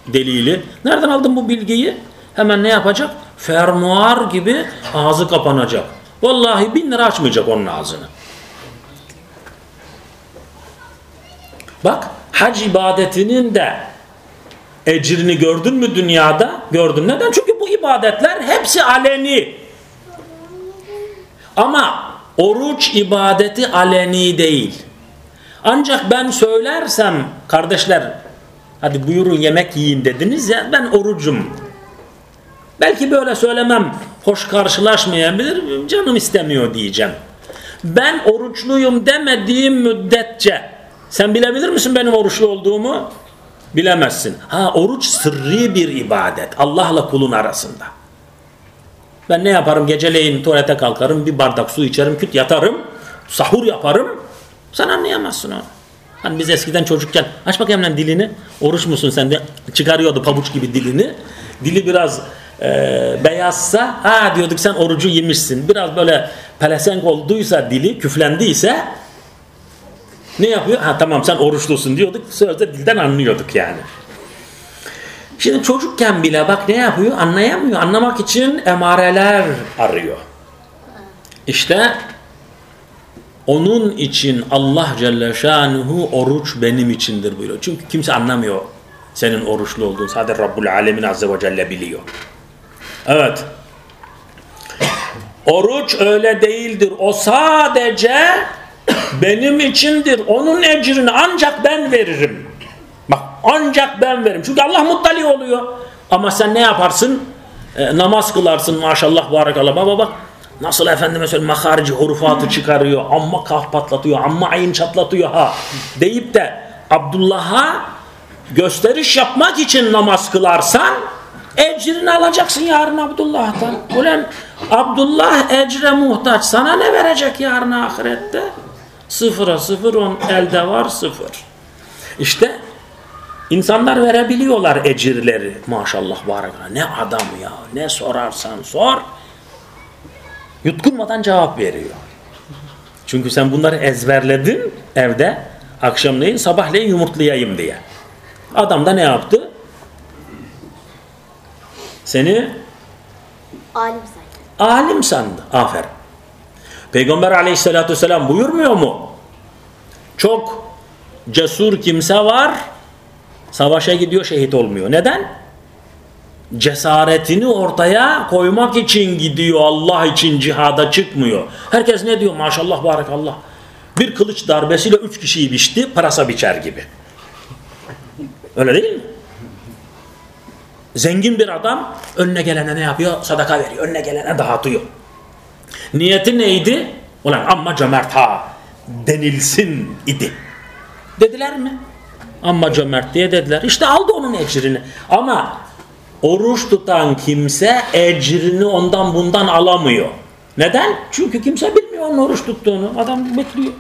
delili? Nereden aldın bu bilgiyi? Hemen ne yapacak? Fermuar gibi ağzı kapanacak. Vallahi bin lira açmayacak onun ağzını. Bak hac ibadetinin de ecrini gördün mü dünyada? Gördün. Neden? Çünkü bu ibadetler hepsi aleni. Ama Oruç ibadeti aleni değil. Ancak ben söylersem kardeşler hadi buyurun yemek yiyin dediniz ya ben orucum. Belki böyle söylemem hoş karşılaşmayabilir canım istemiyor diyeceğim. Ben oruçluyum demediğim müddetçe Sen bilebilir misin benim oruçlu olduğumu? Bilemezsin. Ha oruç sırrı bir ibadet. Allah'la kulun arasında. Ben ne yaparım? Geceleyin tuvalete kalkarım, bir bardak su içerim, küt yatarım, sahur yaparım. Sen anlayamazsın onu. Hani biz eskiden çocukken aç bakayım lan dilini. Oruç musun sen de çıkarıyordu pabuç gibi dilini. Dili biraz e, beyazsa ha diyorduk sen orucu yemişsin. Biraz böyle pelesenk olduysa dili küflendiyse ne yapıyor? Ha tamam sen oruçlusun diyorduk. Sözde dilden anlıyorduk yani. Şimdi çocukken bile bak ne yapıyor? Anlayamıyor. Anlamak için emareler arıyor. İşte onun için Allah Celle Şanuhu oruç benim içindir buyuruyor. Çünkü kimse anlamıyor senin oruçlu olduğunu. Sadece Rabbul Alemin Azze ve Celle biliyor. Evet. Oruç öyle değildir. O sadece benim içindir. Onun ecrini ancak ben veririm. Bak ancak ben veririm. Çünkü Allah muttali oluyor. Ama sen ne yaparsın? E, namaz kılarsın maşallah barakallah. Baba bak nasıl efendime söyleyeyim maharici hurufatı çıkarıyor. Amma kah patlatıyor. Amma ayın çatlatıyor ha. Deyip de Abdullah'a gösteriş yapmak için namaz kılarsan ecrini alacaksın yarın Abdullah'tan. Ulan Abdullah ecre muhtaç. Sana ne verecek yarın ahirette? Sıfıra sıfır on elde var sıfır. İşte insanlar verebiliyorlar ecirleri. Maşallah barakala. Ne adam ya. Ne sorarsan sor. Yutkunmadan cevap veriyor. Çünkü sen bunları ezberledin evde. Akşamleyin sabahleyin yumurtlayayım diye. Adam da ne yaptı? Seni Alim sanki. alim sandı. Aferin. Peygamber aleyhissalatü vesselam buyurmuyor mu? Çok cesur kimse var, savaşa gidiyor şehit olmuyor. Neden? Cesaretini ortaya koymak için gidiyor, Allah için cihada çıkmıyor. Herkes ne diyor? Maşallah barakallah. Bir kılıç darbesiyle üç kişiyi biçti, parasa biçer gibi. Öyle değil mi? Zengin bir adam önüne gelene ne yapıyor? Sadaka veriyor. Önüne gelene dağıtıyor. Niyeti neydi? Ulan amma cömert ha denilsin idi. Dediler mi? Amma cömert diye dediler. İşte aldı onun ecrini. Ama oruç tutan kimse ecrini ondan bundan alamıyor. Neden? Çünkü kimse bilmiyor onun oruç tuttuğunu. Adam bekliyor.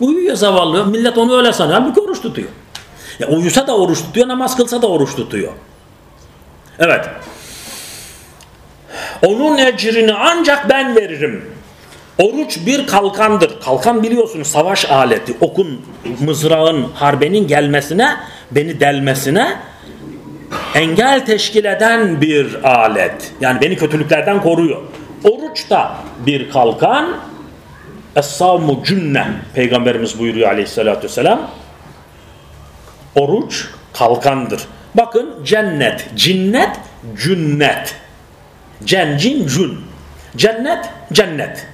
Uyuyor zavallı. Millet onu öyle sanıyor. Halbuki oruç tutuyor. Ya uyusa da oruç tutuyor, namaz kılsa da oruç tutuyor. Evet. Onun ecrini ancak ben veririm. Oruç bir kalkandır. Kalkan biliyorsunuz savaş aleti. Okun, mızrağın, harbenin gelmesine, beni delmesine engel teşkil eden bir alet. Yani beni kötülüklerden koruyor. Oruç da bir kalkan. Es-savmu cünne. Peygamberimiz buyuruyor aleyhissalatü vesselam. Oruç kalkandır. Bakın cennet, cinnet, cünnet. Cencin cün. Cennet, cennet.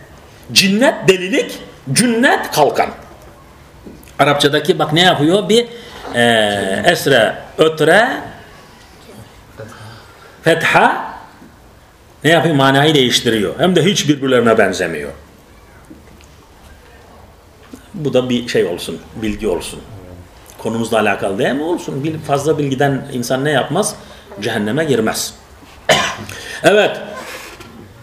Cinnet delilik, cünnet kalkan. Arapçadaki bak ne yapıyor? Bir e, esre, ötre, fetha ne yapıyor? Manayı değiştiriyor. Hem de hiç birbirlerine benzemiyor. Bu da bir şey olsun, bilgi olsun. Konumuzla alakalı değil mi? Olsun. Fazla bilgiden insan ne yapmaz? Cehenneme girmez. Evet.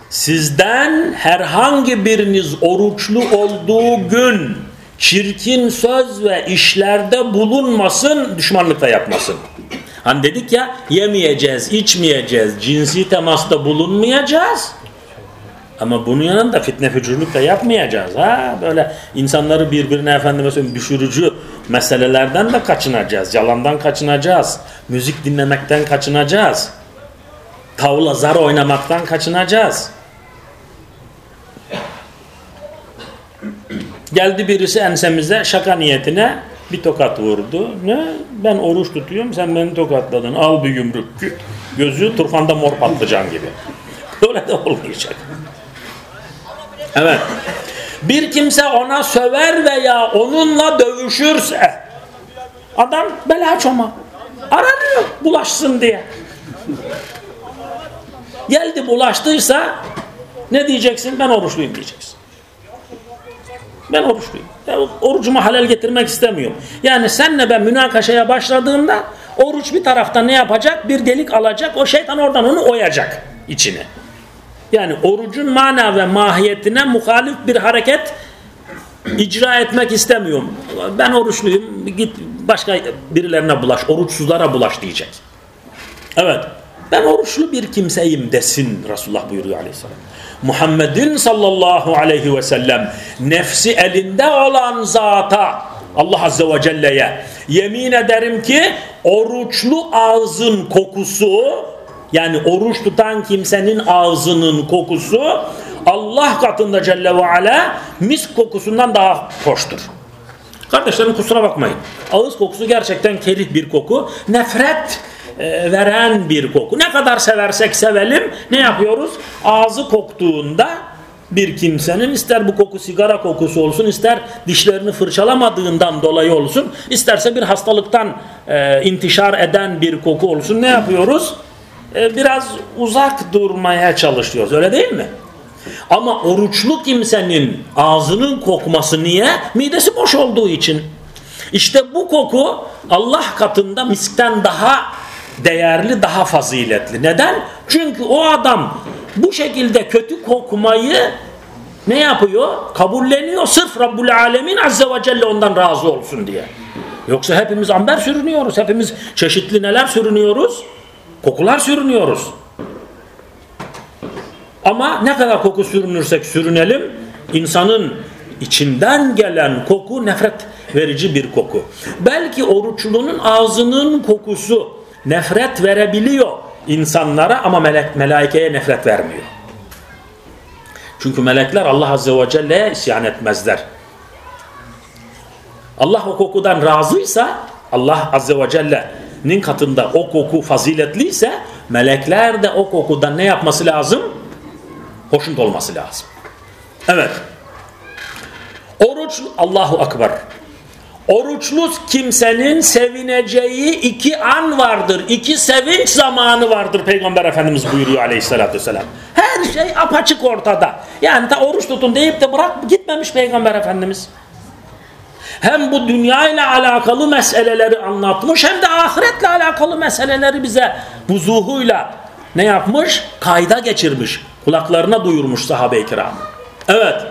Sizden herhangi biriniz oruçlu olduğu gün çirkin söz ve işlerde bulunmasın, düşmanlıkta yapmasın. Hani dedik ya yemeyeceğiz, içmeyeceğiz, cinsi temasta bulunmayacağız. Ama bunun yanında fitne fücurluk da yapmayacağız. Ha? Böyle insanları birbirine efendime söyleyeyim düşürücü meselelerden de kaçınacağız. Yalandan kaçınacağız. Müzik dinlemekten kaçınacağız. Tavla zar oynamaktan kaçınacağız. Geldi birisi ensemize şaka niyetine bir tokat vurdu. Ne? Ben oruç tutuyorum sen beni tokatladın. Al bir yumruk. Gözü turfanda mor patlıcan gibi. Böyle de olmayacak. Evet. Bir kimse ona söver veya onunla dövüşürse adam bela çoma aranıyor bulaşsın diye geldi bulaştıysa ne diyeceksin? Ben oruçluyum diyeceksin. Ben oruçluyum. Ya, orucuma halel getirmek istemiyorum. Yani senle ben münakaşaya başladığımda oruç bir taraftan ne yapacak? Bir delik alacak. O şeytan oradan onu oyacak içine. Yani orucun mana ve mahiyetine muhalif bir hareket icra etmek istemiyorum. Ben oruçluyum. Git başka birilerine bulaş. Oruçsuzlara bulaş diyecek. Evet ben oruçlu bir kimseyim desin Resulullah buyuruyor aleyhisselam. Muhammed'in sallallahu aleyhi ve sellem nefsi elinde olan zata Allah azze ve celle'ye yemin ederim ki oruçlu ağzın kokusu yani oruç tutan kimsenin ağzının kokusu Allah katında Celle ve Ala mis kokusundan daha hoştur. Kardeşlerim kusura bakmayın. Ağız kokusu gerçekten kerih bir koku. Nefret e, veren bir koku. Ne kadar seversek sevelim ne yapıyoruz? Ağzı koktuğunda bir kimsenin ister bu koku sigara kokusu olsun ister dişlerini fırçalamadığından dolayı olsun isterse bir hastalıktan e, intişar eden bir koku olsun ne yapıyoruz? E, biraz uzak durmaya çalışıyoruz öyle değil mi? Ama oruçlu kimsenin ağzının kokması niye? Midesi boş olduğu için. İşte bu koku Allah katında miskten daha değerli, daha faziletli. Neden? Çünkü o adam bu şekilde kötü kokmayı ne yapıyor? Kabulleniyor sırf Rabbul Alemin Azze ve Celle ondan razı olsun diye. Yoksa hepimiz amber sürünüyoruz. Hepimiz çeşitli neler sürünüyoruz? Kokular sürünüyoruz. Ama ne kadar koku sürünürsek sürünelim insanın içinden gelen koku nefret verici bir koku. Belki oruçlunun ağzının kokusu nefret verebiliyor insanlara ama melek, melaikeye nefret vermiyor. Çünkü melekler Allah Azze ve Celle'ye isyan etmezler. Allah o kokudan razıysa Allah Azze ve Celle'nin katında o koku faziletliyse melekler de o kokudan ne yapması lazım? Hoşnut olması lazım. Evet. Oruç Allahu Akbar. Oruçlu kimsenin sevineceği iki an vardır. iki sevinç zamanı vardır Peygamber Efendimiz buyuruyor aleyhissalatü vesselam. Her şey apaçık ortada. Yani ta oruç tutun deyip de bırak gitmemiş Peygamber Efendimiz. Hem bu dünya ile alakalı meseleleri anlatmış hem de ahiretle alakalı meseleleri bize vuzuhuyla ne yapmış? Kayda geçirmiş. Kulaklarına duyurmuş sahabe-i kiramı. Evet.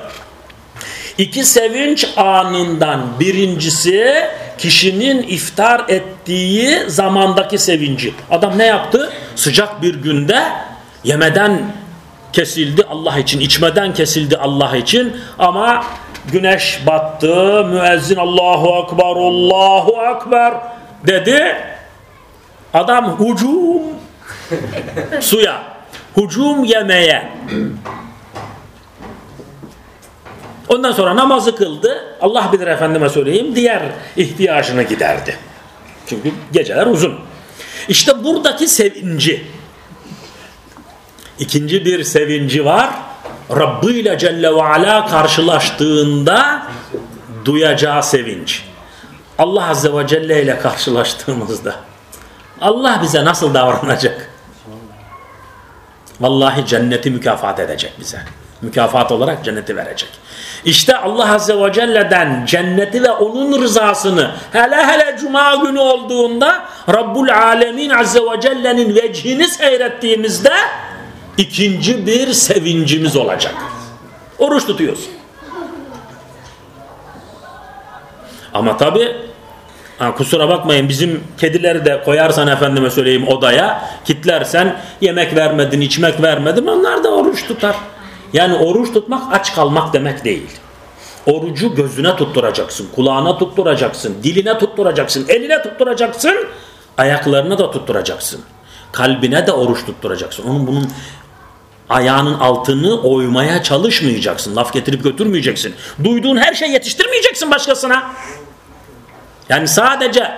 İki sevinç anından birincisi kişinin iftar ettiği zamandaki sevinci. Adam ne yaptı? Sıcak bir günde yemeden kesildi Allah için, içmeden kesildi Allah için ama güneş battı, müezzin Allahu Akbar, Allahu Akbar dedi. Adam hucum suya, hucum yemeye Ondan sonra namazı kıldı. Allah bilir efendime söyleyeyim diğer ihtiyacını giderdi. Çünkü geceler uzun. İşte buradaki sevinci. İkinci bir sevinci var. Rabbı ile Celle ve Ala karşılaştığında duyacağı sevinç. Allah Azze ve Celle ile karşılaştığımızda Allah bize nasıl davranacak? Vallahi cenneti mükafat edecek bize. Mükafat olarak cenneti verecek. İşte Allah Azze ve Celle'den cenneti ve onun rızasını hele hele cuma günü olduğunda Rabbul Alemin Azze ve Celle'nin vecihini seyrettiğimizde ikinci bir sevincimiz olacak. Oruç tutuyorsun. Ama tabi ha, kusura bakmayın bizim kedileri de koyarsan efendime söyleyeyim odaya kitlersen yemek vermedin içmek vermedin onlar da oruç tutar. Yani oruç tutmak aç kalmak demek değil. Orucu gözüne tutturacaksın, kulağına tutturacaksın, diline tutturacaksın, eline tutturacaksın, ayaklarına da tutturacaksın. Kalbine de oruç tutturacaksın. Onun bunun ayağının altını oymaya çalışmayacaksın. Laf getirip götürmeyeceksin. Duyduğun her şey yetiştirmeyeceksin başkasına. Yani sadece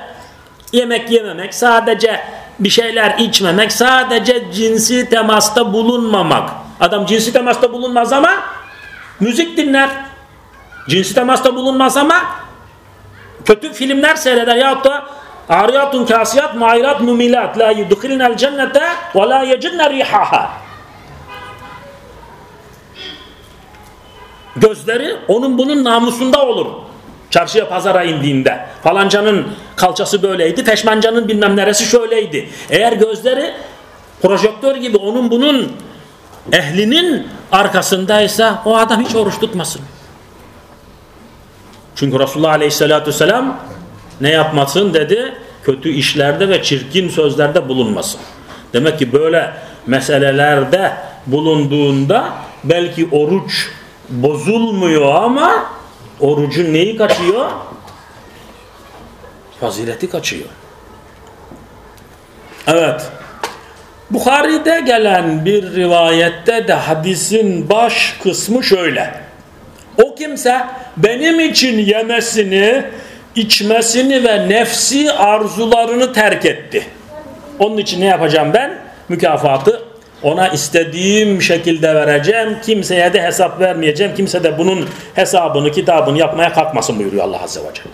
yemek yememek, sadece bir şeyler içmemek, sadece cinsi temasta bulunmamak. Adam cinsi temasta bulunmaz ama müzik dinler. Cinsi temasta bulunmaz ama kötü filmler seyreder yahut da Ariyatun kasiyat mairat mumilat la yudkhilinel cennete ve la yecinne rihaha. Gözleri onun bunun namusunda olur. Çarşıya pazara indiğinde falancanın kalçası böyleydi, feşmancanın bilmem neresi şöyleydi. Eğer gözleri projektör gibi onun bunun ehlinin arkasındaysa o adam hiç oruç tutmasın. Çünkü Resulullah Aleyhisselatü Vesselam ne yapmasın dedi? Kötü işlerde ve çirkin sözlerde bulunmasın. Demek ki böyle meselelerde bulunduğunda belki oruç bozulmuyor ama orucun neyi kaçıyor? Fazileti kaçıyor. Evet. Bukhari'de gelen bir rivayette de hadisin baş kısmı şöyle. O kimse benim için yemesini, içmesini ve nefsi arzularını terk etti. Onun için ne yapacağım ben? Mükafatı ona istediğim şekilde vereceğim. Kimseye de hesap vermeyeceğim. Kimse de bunun hesabını, kitabını yapmaya kalkmasın buyuruyor Allah Azze ve Celle.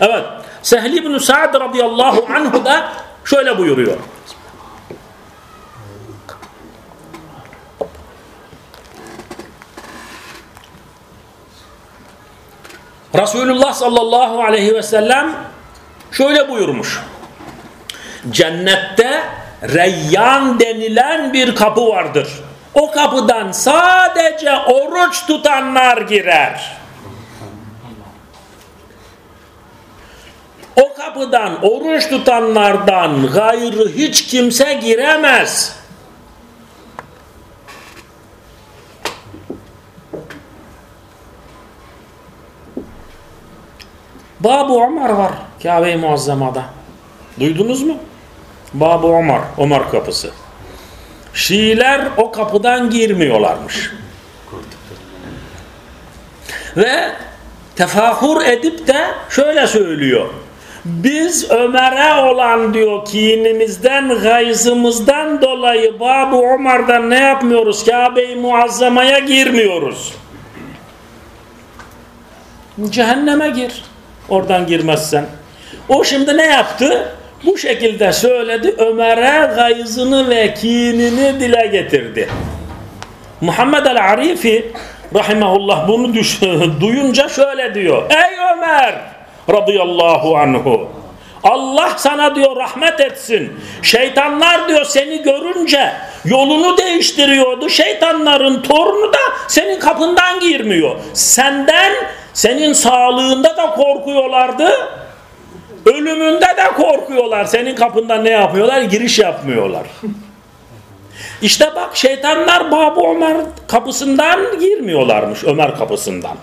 Evet. Sehli ibn Sa'd radıyallahu anhu da şöyle buyuruyor. Resulullah sallallahu aleyhi ve sellem şöyle buyurmuş. Cennette Reyyan denilen bir kapı vardır. O kapıdan sadece oruç tutanlar girer. O kapıdan oruç tutanlardan gayrı hiç kimse giremez. Babu Ömer var Kabe-i Muazzama'da. Duydunuz mu? Babu Ömer, Ömer kapısı. Şiiler o kapıdan girmiyorlarmış. Ve tefahur edip de şöyle söylüyor. Biz Ömer'e olan diyor kinimizden, gayzımızdan dolayı Babu Ömer'den ne yapmıyoruz? Kabe-i Muazzama'ya girmiyoruz. Cehenneme gir. Oradan girmezsen. O şimdi ne yaptı? Bu şekilde söyledi. Ömer'e gayzını ve kinini dile getirdi. Muhammed el-Arifi rahimahullah bunu duyunca şöyle diyor. Ey Ömer radıyallahu anhu Allah sana diyor rahmet etsin. Şeytanlar diyor seni görünce yolunu değiştiriyordu. Şeytanların torunu da senin kapından girmiyor. Senden senin sağlığında da korkuyorlardı. Ölümünde de korkuyorlar. Senin kapından ne yapıyorlar? Giriş yapmıyorlar. İşte bak şeytanlar Babu Ömer kapısından girmiyorlarmış. Ömer kapısından.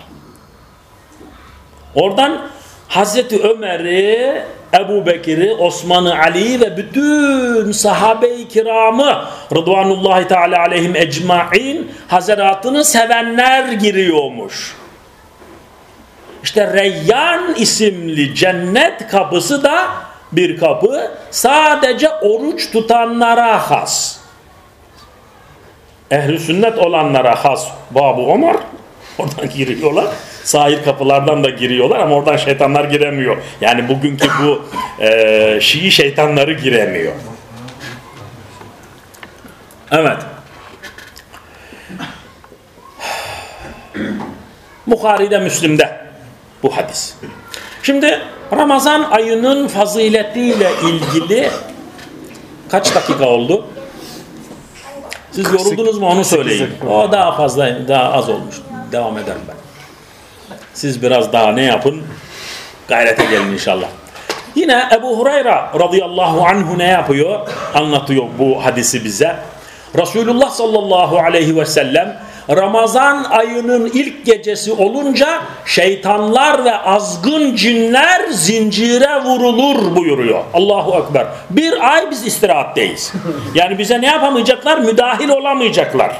Oradan Hazreti Ömer'i, Ebu Bekir'i, Osman'ı, Ali ve bütün sahabe-i kiramı Rıdvanullahi Teala aleyhim ecmain hazaratını sevenler giriyormuş. İşte Reyyan isimli cennet kapısı da bir kapı sadece oruç tutanlara has. Ehli sünnet olanlara has Babu Ömer oradan giriyorlar. Sahir kapılardan da giriyorlar ama oradan şeytanlar giremiyor. Yani bugünkü bu e, Şii şeytanları giremiyor. Evet. Bukhari'de, Müslim'de bu hadis. Şimdi Ramazan ayının faziletiyle ilgili kaç dakika oldu? Siz yoruldunuz mu onu söyleyin. O daha fazla, daha az olmuş. Devam ederim ben. Siz biraz daha ne yapın? Gayrete gelin inşallah. Yine Ebu Hureyre radıyallahu anhu ne yapıyor? Anlatıyor bu hadisi bize. Resulullah sallallahu aleyhi ve sellem Ramazan ayının ilk gecesi olunca şeytanlar ve azgın cinler zincire vurulur buyuruyor. Allahu Ekber. Bir ay biz istirahatteyiz. Yani bize ne yapamayacaklar? Müdahil olamayacaklar.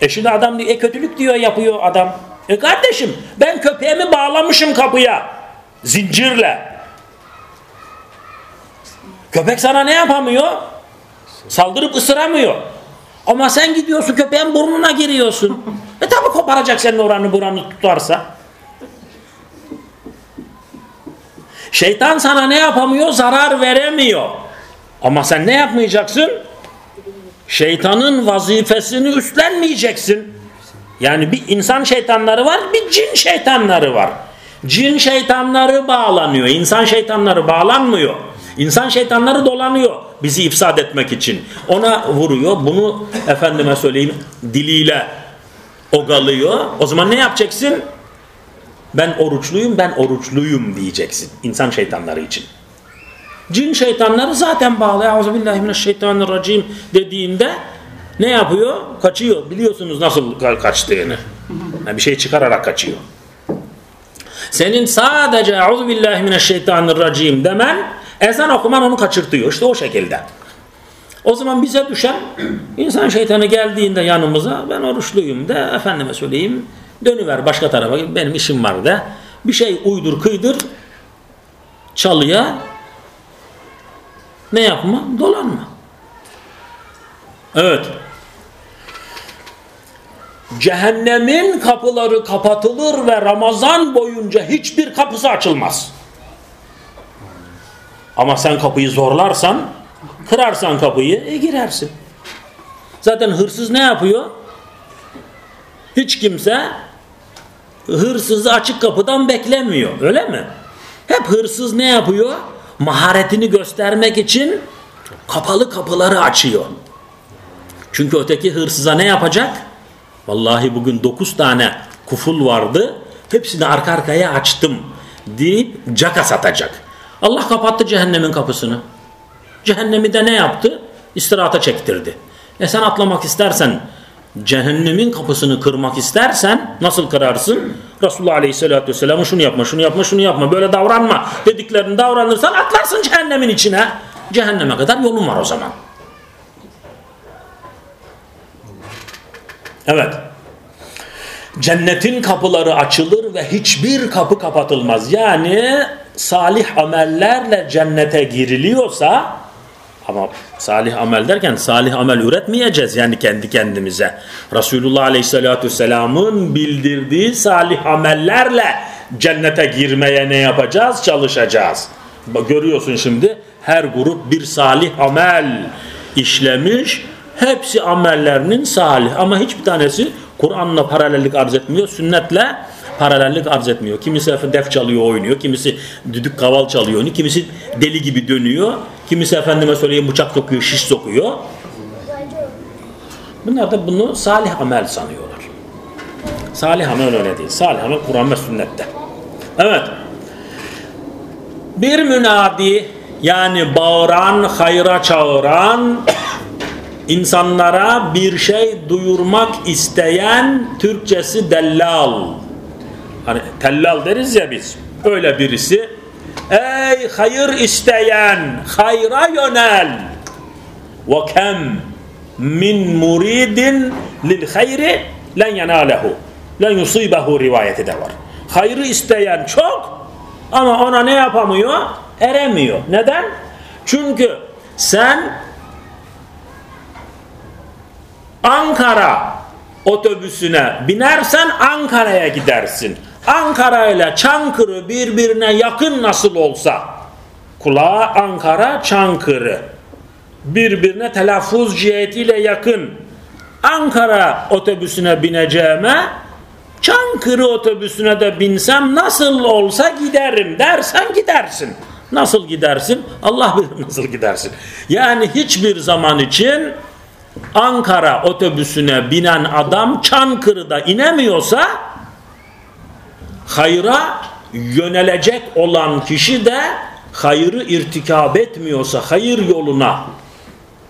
E şimdi adam diyor, e kötülük diyor yapıyor adam. E kardeşim ben köpeğimi bağlamışım kapıya. Zincirle. Köpek sana ne yapamıyor? Saldırıp ısıramıyor. Ama sen gidiyorsun köpeğin burnuna giriyorsun. E tabi koparacak senin oranı buranı tutarsa. Şeytan sana ne yapamıyor? Zarar veremiyor. Ama sen ne yapmayacaksın? Şeytanın vazifesini üstlenmeyeceksin. Yani bir insan şeytanları var, bir cin şeytanları var. Cin şeytanları bağlanıyor, insan şeytanları bağlanmıyor. İnsan şeytanları dolanıyor bizi ifsad etmek için. Ona vuruyor, bunu efendime söyleyeyim diliyle ogalıyor. O zaman ne yapacaksın? Ben oruçluyum, ben oruçluyum diyeceksin insan şeytanları için. Cin şeytanları zaten bağlı. Euzubillahimineşşeytanirracim dediğinde ne yapıyor? Kaçıyor. Biliyorsunuz nasıl kaçtığını. Yani bir şey çıkararak kaçıyor. Senin sadece Euzubillahimineşşeytanirracim demen ezan okuman onu kaçırtıyor. İşte o şekilde. O zaman bize düşen insan şeytanı geldiğinde yanımıza ben oruçluyum de efendime söyleyeyim dönüver başka tarafa benim işim var de bir şey uydur kıydır çalıya ne yapma? Dolanma. Evet. Cehennemin kapıları kapatılır ve Ramazan boyunca hiçbir kapısı açılmaz. Ama sen kapıyı zorlarsan, kırarsan kapıyı, e girersin. Zaten hırsız ne yapıyor? Hiç kimse hırsızı açık kapıdan beklemiyor. Öyle mi? Hep hırsız ne yapıyor? Maharetini göstermek için kapalı kapıları açıyor. Çünkü öteki hırsıza ne yapacak? Vallahi bugün dokuz tane kuful vardı. Hepsini arka arkaya açtım deyip caka satacak. Allah kapattı cehennemin kapısını. Cehennemi de ne yaptı? İstirahata çektirdi. E sen atlamak istersen cehennemin kapısını kırmak istersen nasıl kırarsın? Resulullah Aleyhisselatü Vesselam'ın şunu yapma, şunu yapma, şunu yapma, böyle davranma dediklerini davranırsan atlarsın cehennemin içine. Cehenneme kadar yolun var o zaman. Evet. Cennetin kapıları açılır ve hiçbir kapı kapatılmaz. Yani salih amellerle cennete giriliyorsa ama salih amel derken salih amel üretmeyeceğiz yani kendi kendimize. Resulullah Aleyhisselatü Vesselam'ın bildirdiği salih amellerle cennete girmeye ne yapacağız? Çalışacağız. Görüyorsun şimdi her grup bir salih amel işlemiş. Hepsi amellerinin salih ama hiçbir tanesi Kur'an'la paralellik arz etmiyor. Sünnetle paralellik arz etmiyor. Kimisi def çalıyor oynuyor. Kimisi düdük kaval çalıyor oynuyor. Kimisi deli gibi dönüyor. Kimisi efendime söyleyeyim bıçak sokuyor, şiş sokuyor. Bunlar da bunu salih amel sanıyorlar. Salih amel öyle değil. Salih amel Kur'an ve sünnette. Evet. Bir münadi yani bağıran, hayra çağıran insanlara bir şey duyurmak isteyen Türkçesi dellal. Hani tellal deriz ya biz. Öyle birisi. Ey hayır isteyen, hayra yönel. Ve kem min muridin lil hayri len yenalehu. Len yusibehu rivayeti de var. Hayrı isteyen çok ama ona ne yapamıyor? Eremiyor. Neden? Çünkü sen Ankara otobüsüne binersen Ankara'ya gidersin. Ankara ile Çankırı birbirine yakın nasıl olsa kulağa Ankara Çankırı birbirine telaffuz cihetiyle yakın Ankara otobüsüne bineceğime Çankırı otobüsüne de binsem nasıl olsa giderim dersen gidersin. Nasıl gidersin? Allah bilir nasıl gidersin. Yani hiçbir zaman için Ankara otobüsüne binen adam Çankırı'da inemiyorsa hayra yönelecek olan kişi de hayrı irtikab etmiyorsa, hayır yoluna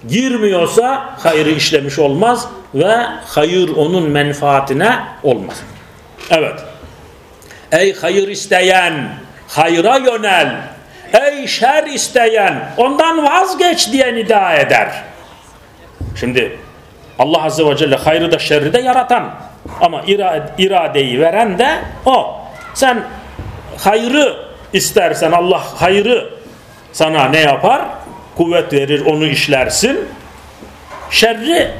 girmiyorsa hayrı işlemiş olmaz ve hayır onun menfaatine olmaz. Evet. Ey hayır isteyen, hayra yönel. Ey şer isteyen, ondan vazgeç diye nida eder. Şimdi Allah Azze ve Celle hayrı da şerri de yaratan ama iradeyi veren de o. Sen hayrı istersen Allah hayrı sana ne yapar? Kuvvet verir onu işlersin. Şerri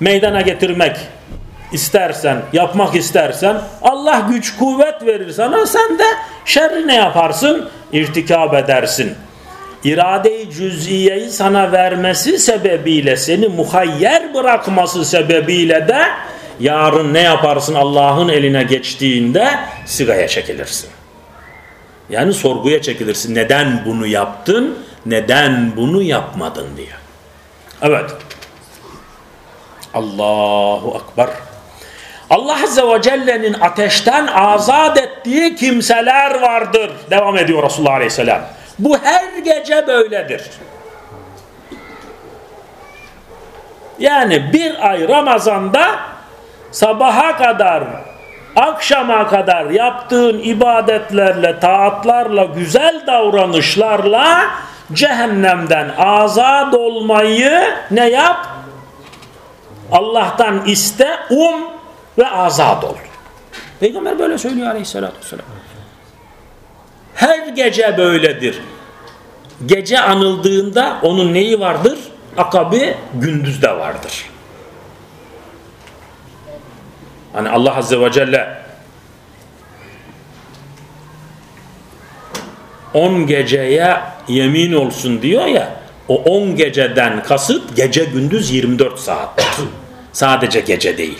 meydana getirmek istersen, yapmak istersen Allah güç kuvvet verir sana sen de şerri ne yaparsın? İrtikab edersin irade-i cüz'iyeyi sana vermesi sebebiyle seni muhayyer bırakması sebebiyle de yarın ne yaparsın Allah'ın eline geçtiğinde sigaya çekilirsin. Yani sorguya çekilirsin. Neden bunu yaptın? Neden bunu yapmadın diye. Evet. Allahu Akbar. Allah Azze ve Celle'nin ateşten azat ettiği kimseler vardır. Devam ediyor Resulullah Aleyhisselam. Bu her gece böyledir. Yani bir ay Ramazan'da sabaha kadar akşama kadar yaptığın ibadetlerle, taatlarla, güzel davranışlarla cehennemden azat olmayı ne yap? Allah'tan iste, um ve azat ol. Peygamber böyle söylüyor aleyhissalatü vesselam. Her gece böyledir. Gece anıldığında onun neyi vardır? Akabi gündüzde vardır. Hani Allah Azze ve Celle on geceye yemin olsun diyor ya o on geceden kasıt gece gündüz 24 saat. Sadece gece değil.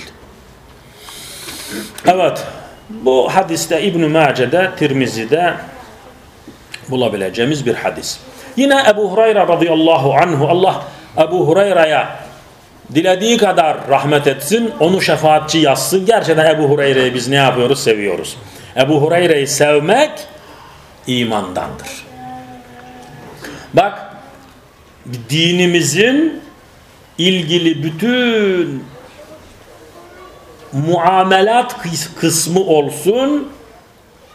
Evet. Bu hadiste İbn-i Mace'de, Tirmizi'de bulabileceğimiz bir hadis. Yine Ebu Hureyre radıyallahu anhu Allah Ebu Hureyre'ye dilediği kadar rahmet etsin, onu şefaatçi yazsın. Gerçekten Ebu Hureyre'yi biz ne yapıyoruz? Seviyoruz. Ebu Hureyre'yi sevmek imandandır. Bak dinimizin ilgili bütün muamelat kısmı olsun,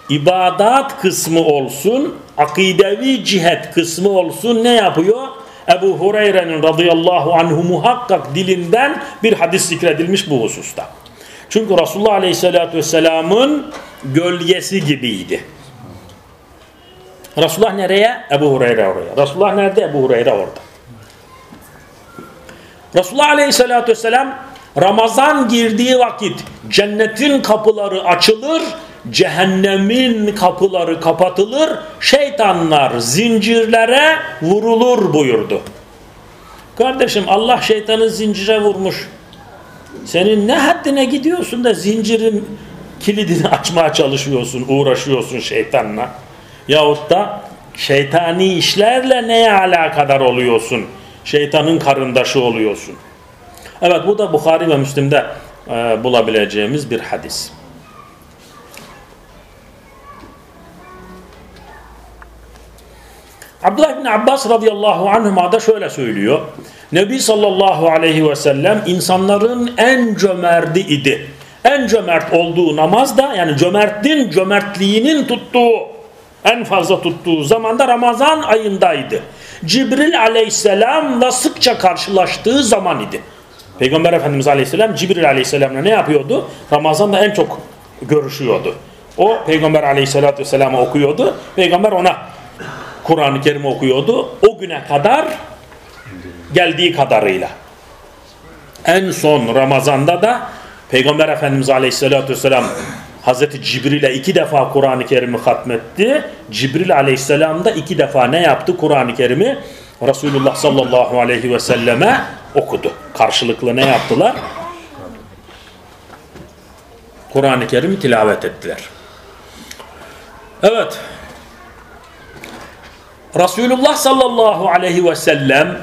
ibadat kısmı olsun, akidevi cihet kısmı olsun ne yapıyor? Ebu Hureyre'nin radıyallahu anhu muhakkak dilinden bir hadis zikredilmiş bu hususta. Çünkü Resulullah aleyhissalatü vesselamın gölgesi gibiydi. Resulullah nereye? Ebu Hureyre oraya. Resulullah nerede? Ebu Hureyre orada. Resulullah aleyhissalatü vesselam Ramazan girdiği vakit cennetin kapıları açılır, cehennemin kapıları kapatılır, şeytanlar zincirlere vurulur buyurdu. Kardeşim Allah şeytanı zincire vurmuş. Senin ne haddine gidiyorsun da zincirin kilidini açmaya çalışıyorsun, uğraşıyorsun şeytanla. Yahut da şeytani işlerle neye alakadar oluyorsun? Şeytanın karındaşı oluyorsun. Evet bu da Bukhari ve Müslim'de e, bulabileceğimiz bir hadis. Abdullah bin Abbas radıyallahu anhuma da şöyle söylüyor. Nebi sallallahu aleyhi ve sellem insanların en cömerti idi. En cömert olduğu namazda yani cömertin cömertliğinin tuttuğu en fazla tuttuğu zamanda Ramazan ayındaydı. Cibril aleyhisselamla sıkça karşılaştığı zaman idi. Peygamber Efendimiz Aleyhisselam Cibril Aleyhisselam'la ne yapıyordu? Ramazan'da en çok görüşüyordu. O Peygamber Aleyhisselatü Vesselam'a okuyordu. Peygamber ona Kur'an-ı Kerim okuyordu. O güne kadar geldiği kadarıyla. En son Ramazan'da da Peygamber Efendimiz Aleyhisselatü Vesselam Hazreti Cibril'e iki defa Kur'an-ı Kerim'i hatmetti. Cibril Aleyhisselam da iki defa ne yaptı? Kur'an-ı Kerim'i Resulullah sallallahu aleyhi ve selleme okudu. Karşılıklı ne yaptılar? Kur'an-ı Kerim'i tilavet ettiler. Evet. Resulullah sallallahu aleyhi ve sellem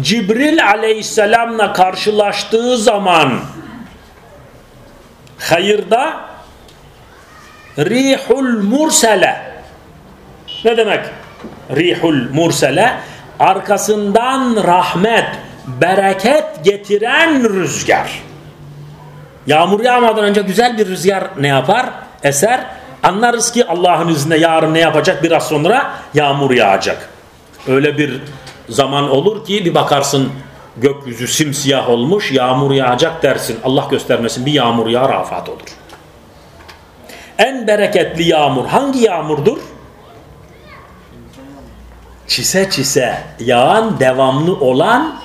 Cibril aleyhisselamla karşılaştığı zaman hayırda rihul mursele ne demek rihul mursele arkasından rahmet bereket getiren rüzgar. Yağmur yağmadan önce güzel bir rüzgar ne yapar? Eser. Anlarız ki Allah'ın izniyle yarın ne yapacak? Biraz sonra yağmur yağacak. Öyle bir zaman olur ki bir bakarsın gökyüzü simsiyah olmuş yağmur yağacak dersin. Allah göstermesin bir yağmur yağar afat olur. En bereketli yağmur hangi yağmurdur? Çise çise yağan devamlı olan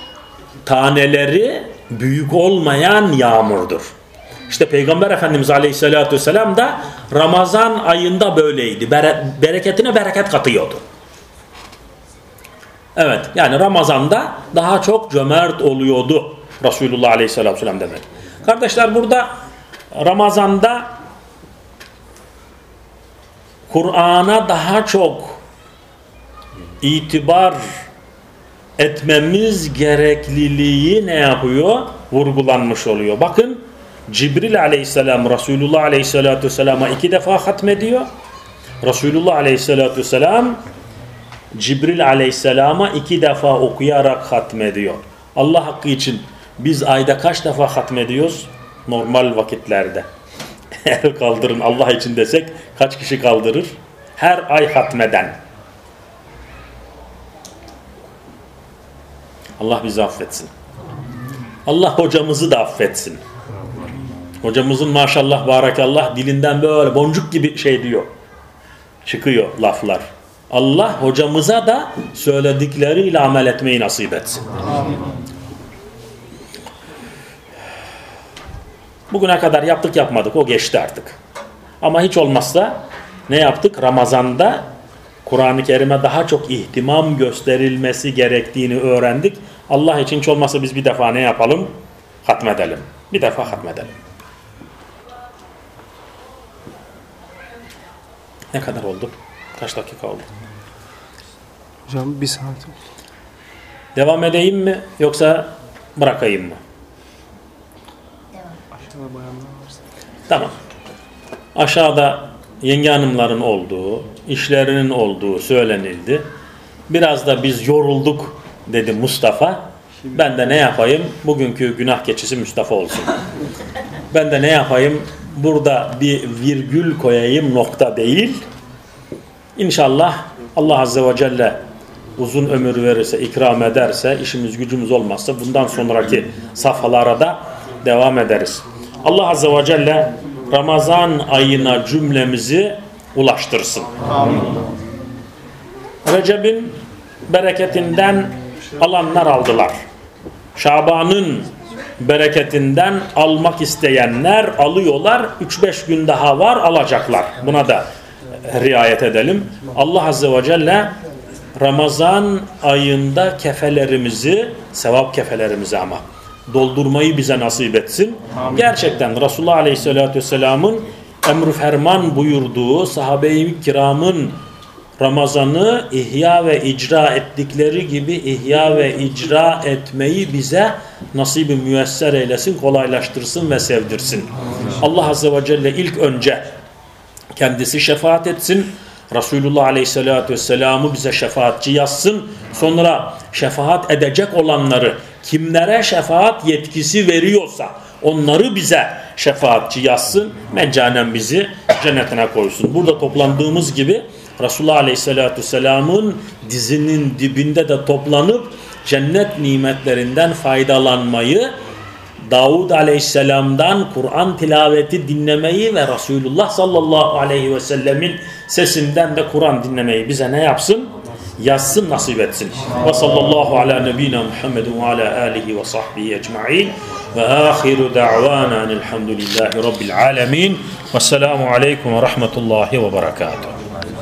taneleri büyük olmayan yağmurdur. İşte Peygamber Efendimiz Aleyhisselatü Vesselam da Ramazan ayında böyleydi. Bere bereketine bereket katıyordu. Evet yani Ramazan'da daha çok cömert oluyordu Resulullah Aleyhisselatü Vesselam demek. Kardeşler burada Ramazan'da Kur'an'a daha çok itibar etmemiz gerekliliği ne yapıyor? Vurgulanmış oluyor. Bakın Cibril aleyhisselam Resulullah aleyhisselatü vesselama iki defa hatmediyor. Resulullah aleyhisselatü vesselam Cibril aleyhisselama iki defa okuyarak hatmediyor. Allah hakkı için biz ayda kaç defa hatmediyoruz? Normal vakitlerde. El kaldırın Allah için desek kaç kişi kaldırır? Her ay hatmeden. Allah bizi affetsin. Allah hocamızı da affetsin. Hocamızın maşallah barakallah dilinden böyle boncuk gibi şey diyor. Çıkıyor laflar. Allah hocamıza da söyledikleriyle amel etmeyi nasip etsin. Bugüne kadar yaptık yapmadık o geçti artık. Ama hiç olmazsa ne yaptık? Ramazan'da Kur'an-ı Kerim'e daha çok ihtimam gösterilmesi gerektiğini öğrendik. Allah için hiç olmazsa biz bir defa ne yapalım? Hatmedelim. Bir defa hatmedelim. Ne kadar oldu? Kaç dakika oldu? Hocam bir saat oldu. Devam edeyim mi yoksa bırakayım mı? Aşağıda bayanlar varsa. Tamam. Aşağıda yenge hanımların olduğu, işlerinin olduğu söylenildi. Biraz da biz yorulduk dedi Mustafa. Ben de ne yapayım? Bugünkü günah keçisi Mustafa olsun. Ben de ne yapayım? Burada bir virgül koyayım nokta değil. İnşallah Allah Azze ve Celle uzun ömür verirse, ikram ederse, işimiz gücümüz olmazsa bundan sonraki safhalara da devam ederiz. Allah Azze ve Celle Ramazan ayına cümlemizi ulaştırsın. Recep'in bereketinden alanlar aldılar. Şaban'ın bereketinden almak isteyenler alıyorlar. 3-5 gün daha var alacaklar. Buna da riayet edelim. Allah Azze ve Celle Ramazan ayında kefelerimizi, sevap kefelerimizi ama doldurmayı bize nasip etsin. Gerçekten Resulullah Aleyhisselatü Vesselam'ın emr ferman buyurduğu sahabe-i kiramın Ramazan'ı ihya ve icra ettikleri gibi ihya ve icra etmeyi bize nasibi müyesser eylesin, kolaylaştırsın ve sevdirsin. Allah Azze ve Celle ilk önce kendisi şefaat etsin. Resulullah Aleyhisselatü Vesselam'ı bize şefaatçi yazsın. Sonra şefaat edecek olanları kimlere şefaat yetkisi veriyorsa onları bize şefaatçi yazsın. Meccanen bizi cennetine koysun. Burada toplandığımız gibi Resulullah Aleyhisselatü Vesselam'ın dizinin dibinde de toplanıp cennet nimetlerinden faydalanmayı Davud Aleyhisselam'dan Kur'an tilaveti dinlemeyi ve Resulullah sallallahu aleyhi ve sellemin sesinden de Kur'an dinlemeyi bize ne yapsın? Yazsın, nasip etsin. Ve sallallahu ala nebina Muhammedun ve ala alihi ve sahbihi ecma'in. Ve ahiru da'vana elhamdülillahi rabbil alemin. Vesselamu aleykum ve rahmetullahi ve berekatuhu.